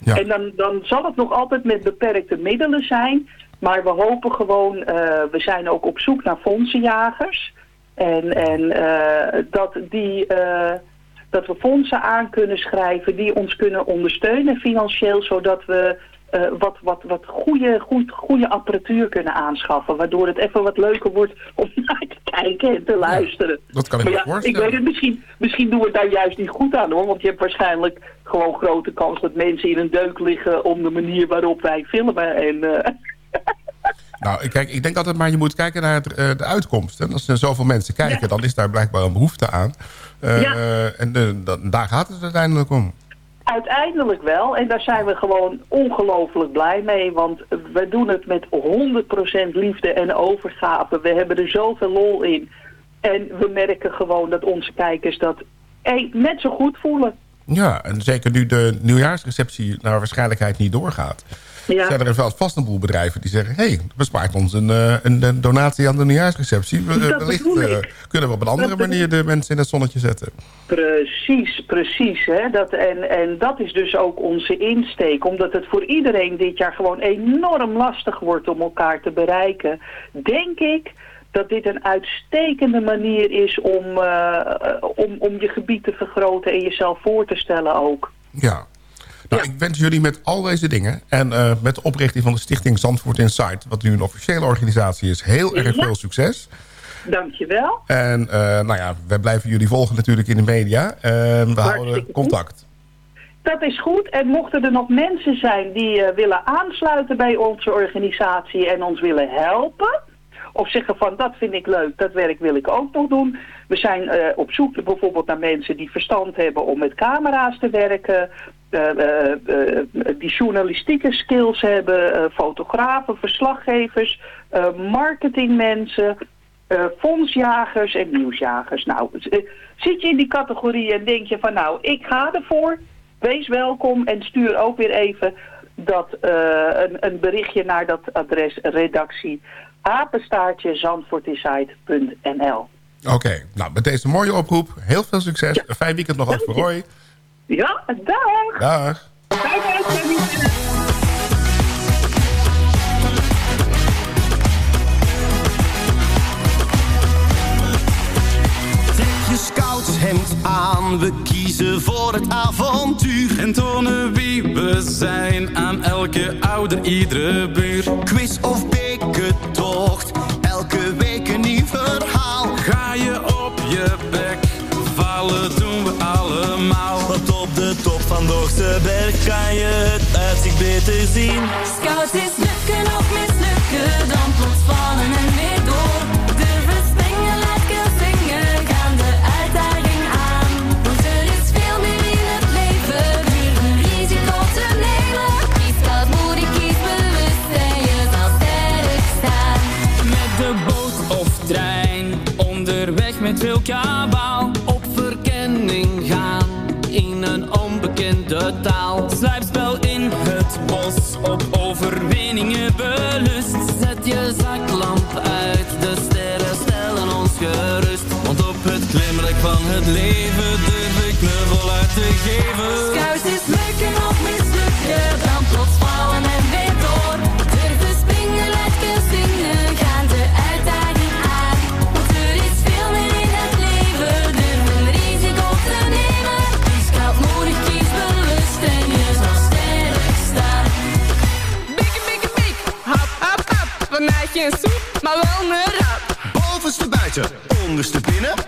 En dan, dan zal het nog altijd met beperkte middelen zijn. Maar we hopen gewoon, eh, we zijn ook op zoek naar fondsenjagers. En, en eh, dat, die, eh, dat we fondsen aan kunnen schrijven die ons kunnen ondersteunen financieel. Zodat we eh, wat, wat, wat goede, goed, goede apparatuur kunnen aanschaffen. Waardoor het even wat leuker wordt om naar te kijken en te luisteren. dat kan ik me ja, voorstellen. Ik weet het, misschien, misschien doen we het daar juist niet goed aan hoor. Want je hebt waarschijnlijk gewoon grote kans dat mensen in een deuk liggen om de manier waarop wij filmen. En, Nou, kijk, ik denk altijd maar je moet kijken naar het, eh, de uitkomst. En als er zoveel mensen kijken, dan is daar blijkbaar een behoefte aan. Eh, Ja. eh, en de, da- daar gaat het uiteindelijk om. Uiteindelijk wel. En daar zijn we gewoon ongelooflijk blij mee. Want we doen het met 100% liefde en overgave. We hebben er zoveel lol in. En we merken gewoon dat onze kijkers dat eh, net zo goed voelen. Ja, en zeker nu de nieuwjaarsreceptie naar waarschijnlijkheid niet doorgaat. Ja. Zijn er vast een boel bedrijven die zeggen... hé, hey, bespaart ons een, eh, een, een donatie aan de nieuwjaarsreceptie. We- Dat Wellicht eh, kunnen we op een andere Dat manier de mensen in het zonnetje zetten. Precies, precies. Hè? Dat, en, en dat is dus ook onze insteek. Omdat het voor iedereen dit jaar gewoon enorm lastig wordt om elkaar te bereiken. Denk ik dat dit een uitstekende manier is om, eh, om, om je gebied te vergroten en jezelf voor te stellen ook. Ja. Nou, ik wens jullie met al deze dingen... en eh, met de oprichting van de stichting Zandvoort Insight... wat nu een officiële organisatie is, heel erg Ja. veel succes. Dankjewel. En eh, nou ja, wij blijven jullie volgen natuurlijk in de media. En we houden contact. Dat is goed. En mochten er nog mensen zijn die eh, willen aansluiten bij onze organisatie en ons willen helpen... of zeggen van dat vind ik leuk, dat werk wil ik ook nog doen... We zijn eh, op zoek bijvoorbeeld naar mensen die verstand hebben om met camera's te werken... eh, eh, die journalistieke skills hebben, fotografen, verslaggevers, marketingmensen, fondsjagers en nieuwsjagers. Nou, zit je in die categorie en denk je van nou, ik ga ervoor, wees welkom en stuur ook weer even dat, een, een berichtje naar dat adres redactie apenstaartje zandvoortinsight.nl. Oké, nou met deze mooie oproep, heel veel succes. Een fijn weekend nog uit voor Roy. Ja, dag! Dag! Je scoutshemd aan, we kiezen voor het avontuur. En tonen wie we zijn aan elke ouder, iedere buur. Quiz of bekentocht, Je het uitzicht beter zien. Scout is lukken of mislukken,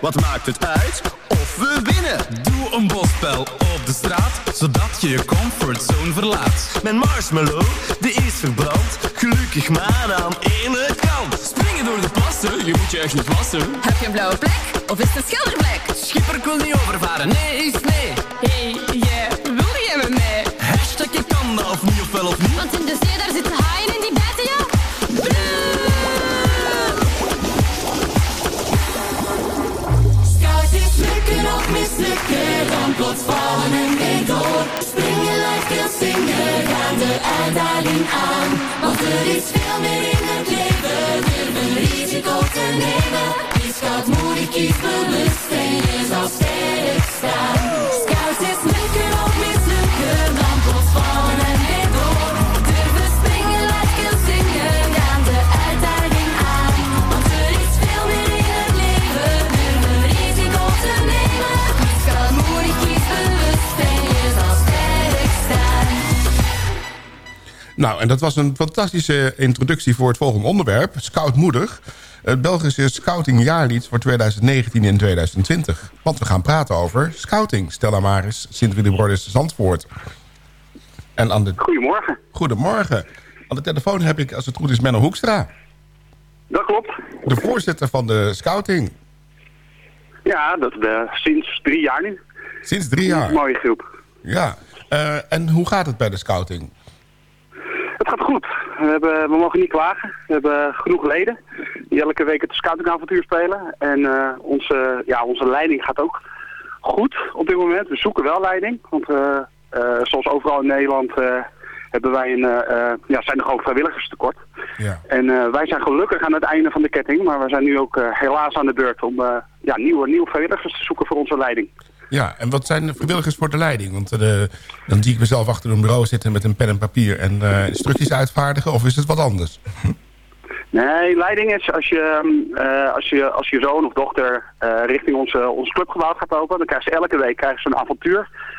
wat maakt het uit? Of we winnen. Doe een bosspel op de straat, zodat je je comfortzone verlaat. Met marshmallow, de is verbrand. Gelukkig maar aan ene kant. Springen door de plas, klasse, je moet je echt niet wassen. Heb je een blauwe plek? Of is het een schildervlek? Schipper, wil niet overvaren, nee is Want er is veel meer in het leven, durf een risico te nemen. Die scout moedig, kiest bewust Nou, en dat was een fantastische introductie voor het volgende onderwerp. Scoutmoedig. Het Belgische scoutingjaarlied voor 2019 en 2020. Want we gaan praten over scouting. Stella Maris, Sint-Willebordis, Zandvoort. En aan de... Goedemorgen. Goedemorgen. Aan de telefoon heb ik, als het goed is, Menno Hoekstra. Dat klopt. De voorzitter van de scouting. Ja, dat eh, sinds drie jaar nu. Sinds drie jaar. Mooie groep. Ja. Eh, en hoe gaat het bij de scouting? Het gaat goed. We, hebben, we mogen niet klagen. We hebben genoeg leden die elke week het scoutingavontuur spelen. En eh, onze, ja, onze leiding gaat ook goed op dit moment. We zoeken wel leiding. Want eh, eh, zoals overal in Nederland hebben wij een, ja, zijn er gewoon vrijwilligerstekort. Ja. En wij zijn gelukkig aan het einde van de ketting. Maar we zijn nu ook helaas aan de beurt om ja, nieuwe, nieuwe vrijwilligers te zoeken voor onze leiding. Ja, en wat zijn de vrijwilligers voor de leiding? Want eh, de, dan zie ik mezelf achter een bureau zitten met een pen en papier... en eh, instructies uitvaardigen, of is het wat anders? Nee, leiding is als je, ehm, eh, als je, als je zoon of dochter eh, richting onze, ons clubgebouw gaat lopen, dan krijgen ze elke week krijgen ze een avontuur eh, eh,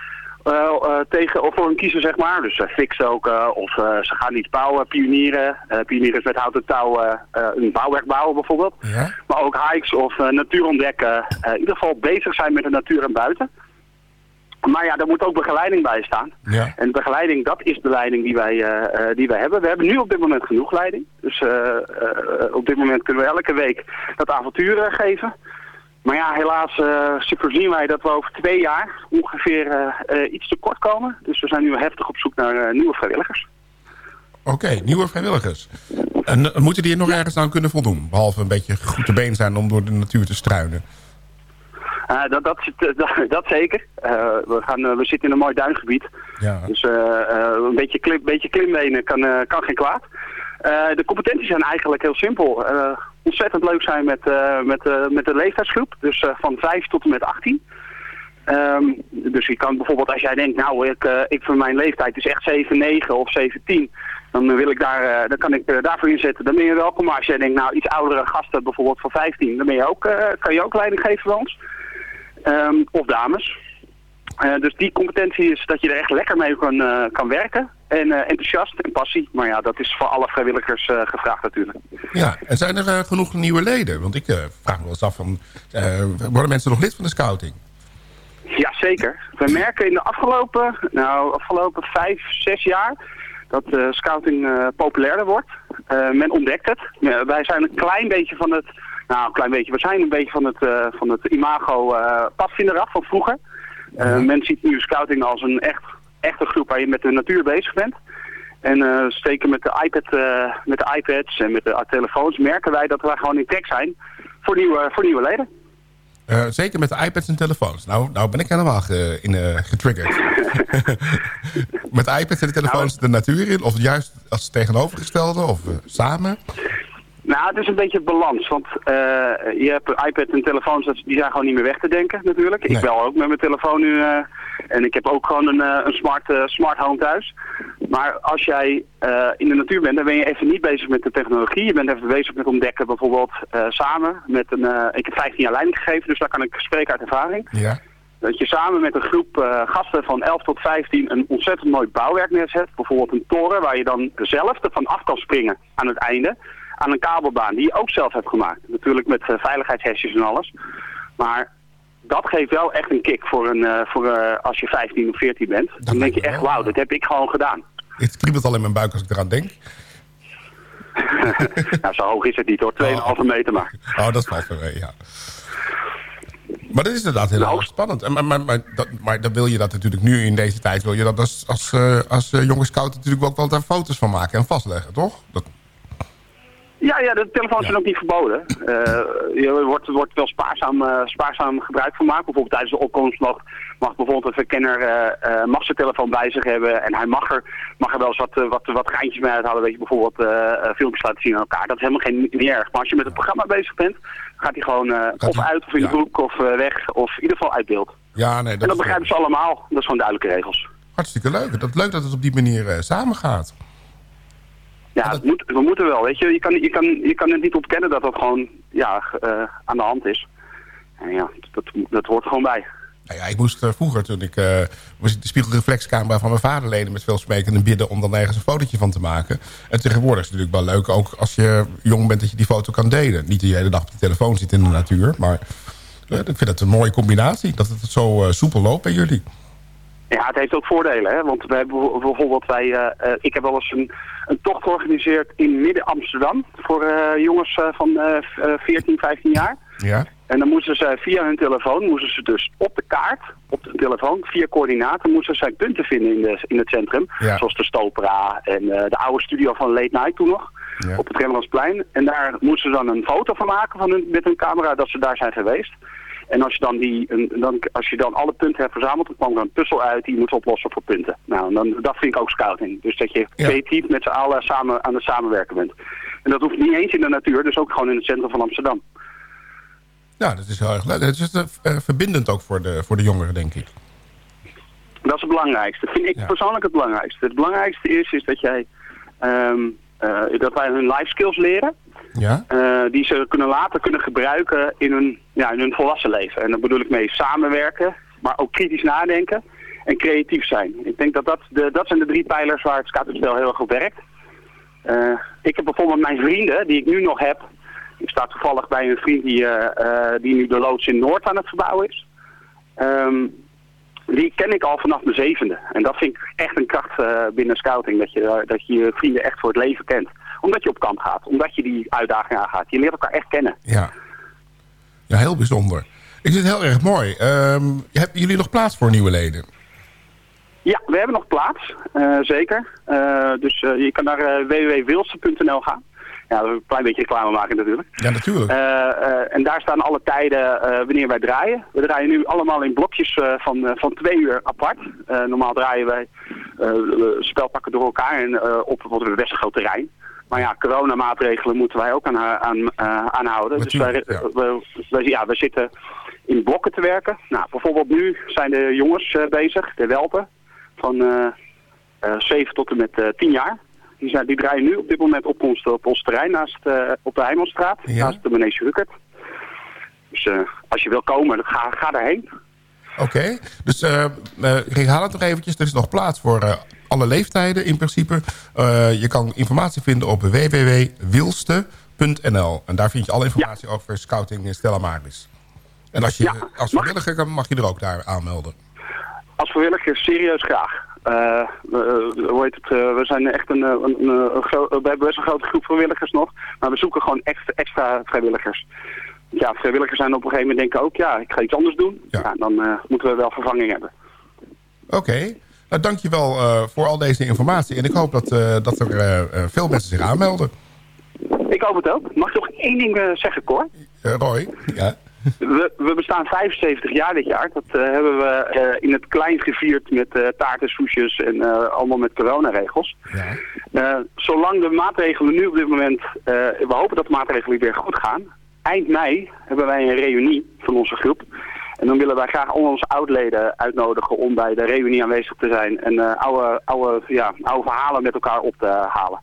tegen, of voor hun kiezen, zeg maar. Dus uh, fikstoken of eh, ze gaan iets bouwen, pionieren. Eh, pionieren is met houten touw eh, eh, een bouwwerk bouwen bijvoorbeeld. Ja? Maar ook hikes of eh, natuur ontdekken. Eh, in ieder geval bezig zijn met de natuur en buiten. Maar ja, daar moet ook begeleiding bij staan. Ja. En begeleiding, dat is de leiding die wij, eh, eh, die wij hebben. We hebben nu op dit moment genoeg leiding. Dus eh, eh, op dit moment kunnen we elke week dat avontuur eh, geven. Maar ja, helaas uh, voorzien wij dat we over twee jaar ongeveer eh, eh, iets te kort komen. Dus we zijn nu heftig op zoek naar eh, nieuwe vrijwilligers. Oké, nieuwe vrijwilligers. En eh, moeten die er nog ergens aan kunnen voldoen? Behalve een beetje goed te been zijn om door de natuur te struinen. Eh, dat, dat, dat, dat zeker. Eh, we, gaan, eh, we zitten in een mooi duingebied. Ja. Dus eh, eh, een beetje, klim, beetje klimbenen kan, eh, kan geen kwaad. Eh, de competenties zijn eigenlijk heel simpel. Ontzettend leuk zijn met, eh, met, eh, met de leeftijdsgroep. Dus eh, van 5 tot en met 18. Ehm, dus je kan bijvoorbeeld als jij denkt, nou ik, eh, ik voor mijn leeftijd is echt 7, 9 of 7, 10. Dan, wil ik daar, dan kan ik daarvoor inzetten. Dan ben je welkom. Maar als jij denkt, nou iets oudere gasten bijvoorbeeld van 15. Dan ben je ook, kan je ook leiding geven bij ons. Ehm, of dames. Eh, dus die competentie is dat je er echt lekker mee kan, eh, kan werken. En eh, enthousiast en passie. Maar ja, dat is voor alle vrijwilligers gevraagd natuurlijk. Ja, en zijn er genoeg nieuwe leden? Want ik vraag me wel eens af van... worden mensen nog lid van de scouting? Ja, zeker. We merken in de afgelopen, nou, afgelopen vijf, zes jaar dat scouting populairder wordt. Men ontdekt het. Wij zijn een klein beetje van het, nou, een klein beetje, we zijn een beetje van het, van het imago eh padvinder af van vroeger. Eh, Men ziet nu scouting als een echt, echte groep waar je met de natuur bezig bent. En eh steken met de, iPad, eh, met de iPads en met de telefoons merken wij dat wij gewoon in trek zijn voor nieuwe, voor nieuwe leden. Eh, zeker met de iPads en telefoons. Nou, nou ben ik helemaal ge, in, eh, getriggerd. met iPads en de telefoons de natuur in? Of juist als tegenovergestelde? Of eh, samen? Nou, het is een beetje balans, want eh, je hebt iPad en telefoons, die zijn gewoon niet meer weg te denken natuurlijk. Ik bel ook met mijn telefoon nu eh, en ik heb ook gewoon een, eh, een smart, smart home thuis. Maar als jij in de natuur bent, dan ben je even niet bezig met de technologie. Je bent even bezig met ontdekken bijvoorbeeld samen. Met een, ik heb 15 jaar leiding gegeven, dus daar kan ik spreken uit ervaring. Ja. Dat je samen met een groep gasten van 11 tot 15 een ontzettend mooi bouwwerk neerzet. Bijvoorbeeld een toren waar je dan zelf ervan af kan springen aan het einde. Aan een kabelbaan die je ook zelf hebt gemaakt. Natuurlijk met uh, veiligheidshesjes en alles. Maar dat geeft wel echt een kick voor, een, eh, voor eh, als je 15 of 14 bent. dan denk je echt, wauw, dat heb ik gewoon gedaan. Het kriebelt al in mijn buik als ik eraan denk. nou, zo hoog is het niet hoor, 2,5 meter maar. Oh, dat valt wel mee, ja. Maar dat is inderdaad heel erg spannend. En, maar, maar, maar, dat, maar dan wil je dat natuurlijk nu in deze tijd... wil je dat als, als, eh, als eh, jonge scout natuurlijk ook wel daar foto's van maken en vastleggen, toch? Dat, Ja, ja, de telefoons zijn ook niet verboden. Eh, er wordt, wordt wel spaarzaam, eh, spaarzaam gebruik van gemaakt. Bijvoorbeeld tijdens de opkomst mag, mag bijvoorbeeld een verkenner eh, mag zijn telefoon bij zich hebben. En hij mag er, mag er wel eens wat, wat, wat geintjes mee uithalen. Weet je, bijvoorbeeld filmpjes laten zien aan elkaar. Dat is helemaal geen, niet erg. Maar als je met het programma bezig bent, gaat hij gewoon of uit of in de broek of weg. Of in ieder geval uit beeld. ja, nee, En dat dat is begrijpen ze allemaal. Dat is gewoon duidelijke regels. hartstikke leuk. Dat, leuk dat het op die manier eh, samengaat. Ja, moet, we moeten wel, weet je. Je kan, je, kan, je kan het niet ontkennen dat dat gewoon ja, eh, aan de hand is. En ja, dat, dat hoort er gewoon bij. Nou ja, ik moest eh, vroeger, toen ik eh, was ik de spiegelreflexcamera van mijn vader lenen... met veel smeken en bidden om dan ergens een fotootje van te maken. En tegenwoordig is het natuurlijk wel leuk, ook als je jong bent... dat je die foto kan delen. Niet dat je de hele dag op je telefoon zit in de natuur, maar... eh, ik vind het een mooie combinatie, dat het zo eh, soepel loopt bij jullie. Ja, het heeft ook voordelen, hè. Want we hebben bijvo- bijvoorbeeld, wij, eh, eh, ik heb wel eens een, een tocht georganiseerd in midden-Amsterdam... voor eh, jongens van eh, v- eh, 14, 15 jaar. Ja? En dan moesten ze via hun telefoon, moesten ze dus op de kaart, op de telefoon, via coördinaten, moesten zij punten vinden in, de, in het centrum. Ja. Zoals de Stopera en de oude studio van Late Night toen nog, Ja. op het Rembrandtsplein. En daar moesten ze dan een foto van maken van hun, met hun camera dat ze daar zijn geweest. En als je dan, die, dan, als je dan alle punten hebt verzameld, dan kwam er een puzzel uit die je moet oplossen voor punten. Nou, dan, dat vind ik ook scouting. Dus dat je creatief met z'n allen samen aan het samenwerken bent. En dat hoeft niet eens in de natuur, dus ook gewoon in het centrum van Amsterdam. Ja, dat is heel erg leuk. Het is eh, eh, verbindend ook voor de, voor de jongeren, denk ik. Dat is het belangrijkste. Vind ik persoonlijk het belangrijkste. Het belangrijkste is, is dat jij ehm, eh, dat wij hun life skills leren. Ja? eh, die ze kunnen later kunnen gebruiken in hun, ja, in hun volwassen leven. En daar bedoel ik mee samenwerken, maar ook kritisch nadenken en creatief zijn. Ik denk dat dat, de, dat zijn de drie pijlers waar het scoutingspel heel erg op werkt. Eh, ik heb bijvoorbeeld mijn vrienden, die ik nu nog heb. Ik sta toevallig bij een vriend die, eh, die nu de loods in Noord aan het verbouwen is. Ehm, die ken ik al vanaf mijn zevende. En dat vind ik echt een kracht binnen scouting. Dat je, dat je je vrienden echt voor het leven kent. Omdat je op kamp gaat. Omdat je die uitdaging aangaat. Je leert elkaar echt kennen. Ja. Ja, heel bijzonder. Ik vind het heel erg mooi. Ehm, hebben jullie nog plaats voor nieuwe leden? Ja, we hebben nog plaats. eh, zeker. Eh, dus eh, je kan naar www.wilsten.nl gaan. Ja, een klein beetje reclame maken natuurlijk. Ja, natuurlijk. En daar staan alle tijden wanneer wij draaien. We draaien nu allemaal in blokjes van, van twee uur apart. Normaal draaien wij spelpakken door elkaar en, op bijvoorbeeld een best groot terrein. Maar ja, coronamaatregelen moeten wij ook aan, aan, eh, aanhouden. Dus wij, we, we- ja, we zitten in blokken te werken. Nou, bijvoorbeeld nu zijn de jongens eh, bezig, de welpen, van eh eh, 7 tot en met eh 10 jaar. Die, zijn, die draaien nu op dit moment op ons, op ons terrein naast, eh, op de Heimelstraat, Ja. naast de Manege Ruckert. Dus eh, als je wil komen, ga, ga daarheen. Oké, dus eh eh, ik herhaal het nog eventjes. Er is nog plaats voor eh, alle leeftijden in principe. Je kan informatie vinden op www.wilste.nl. En daar vind je alle informatie over scouting in Stella Maris. En als je als vrijwilliger kan, mag je er ook daar aanmelden. Als vrijwilliger serieus graag. We, hoe heet het, we zijn echt een, een, een, een gro- we hebben best een grote groep vrijwilligers nog. Maar we zoeken gewoon extra vrijwilligers. Ja, vrijwilligers zijn op een gegeven moment denken ook, ja, ik ga iets anders doen. Ja. dan eh, moeten we wel vervanging hebben. Oké, nou dankjewel eh voor al deze informatie. En ik hoop dat, eh, dat er veel mensen zich aanmelden. Ik hoop het ook. Mag ik nog één ding zeggen, Cor? Roy? Ja. We, we bestaan 75 jaar dit jaar. Dat hebben we in het klein gevierd met eh taart en soesjes en allemaal met coronaregels. Eh, zolang de maatregelen nu op dit moment, we hopen dat de maatregelen weer goed gaan. Eind mei hebben wij een reunie van onze groep. En dan willen wij graag al onze oudleden uitnodigen om bij de reunie aanwezig te zijn. En eh, oude, oude, ja, oude verhalen met elkaar op te halen.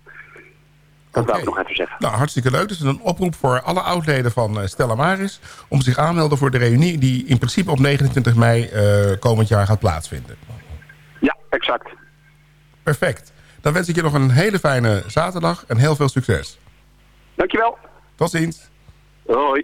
Dat wil ik nog even zeggen. Nou, hartstikke leuk. Dus een oproep voor alle oudleden van eh, Stella Maris... om zich aanmelden voor de reunie... die in principe op 29 mei eh, komend jaar gaat plaatsvinden. Ja, exact. Perfect. Dan wens ik je nog een hele fijne zaterdag en heel veel succes. Dankjewel. Tot ziens. Hoi.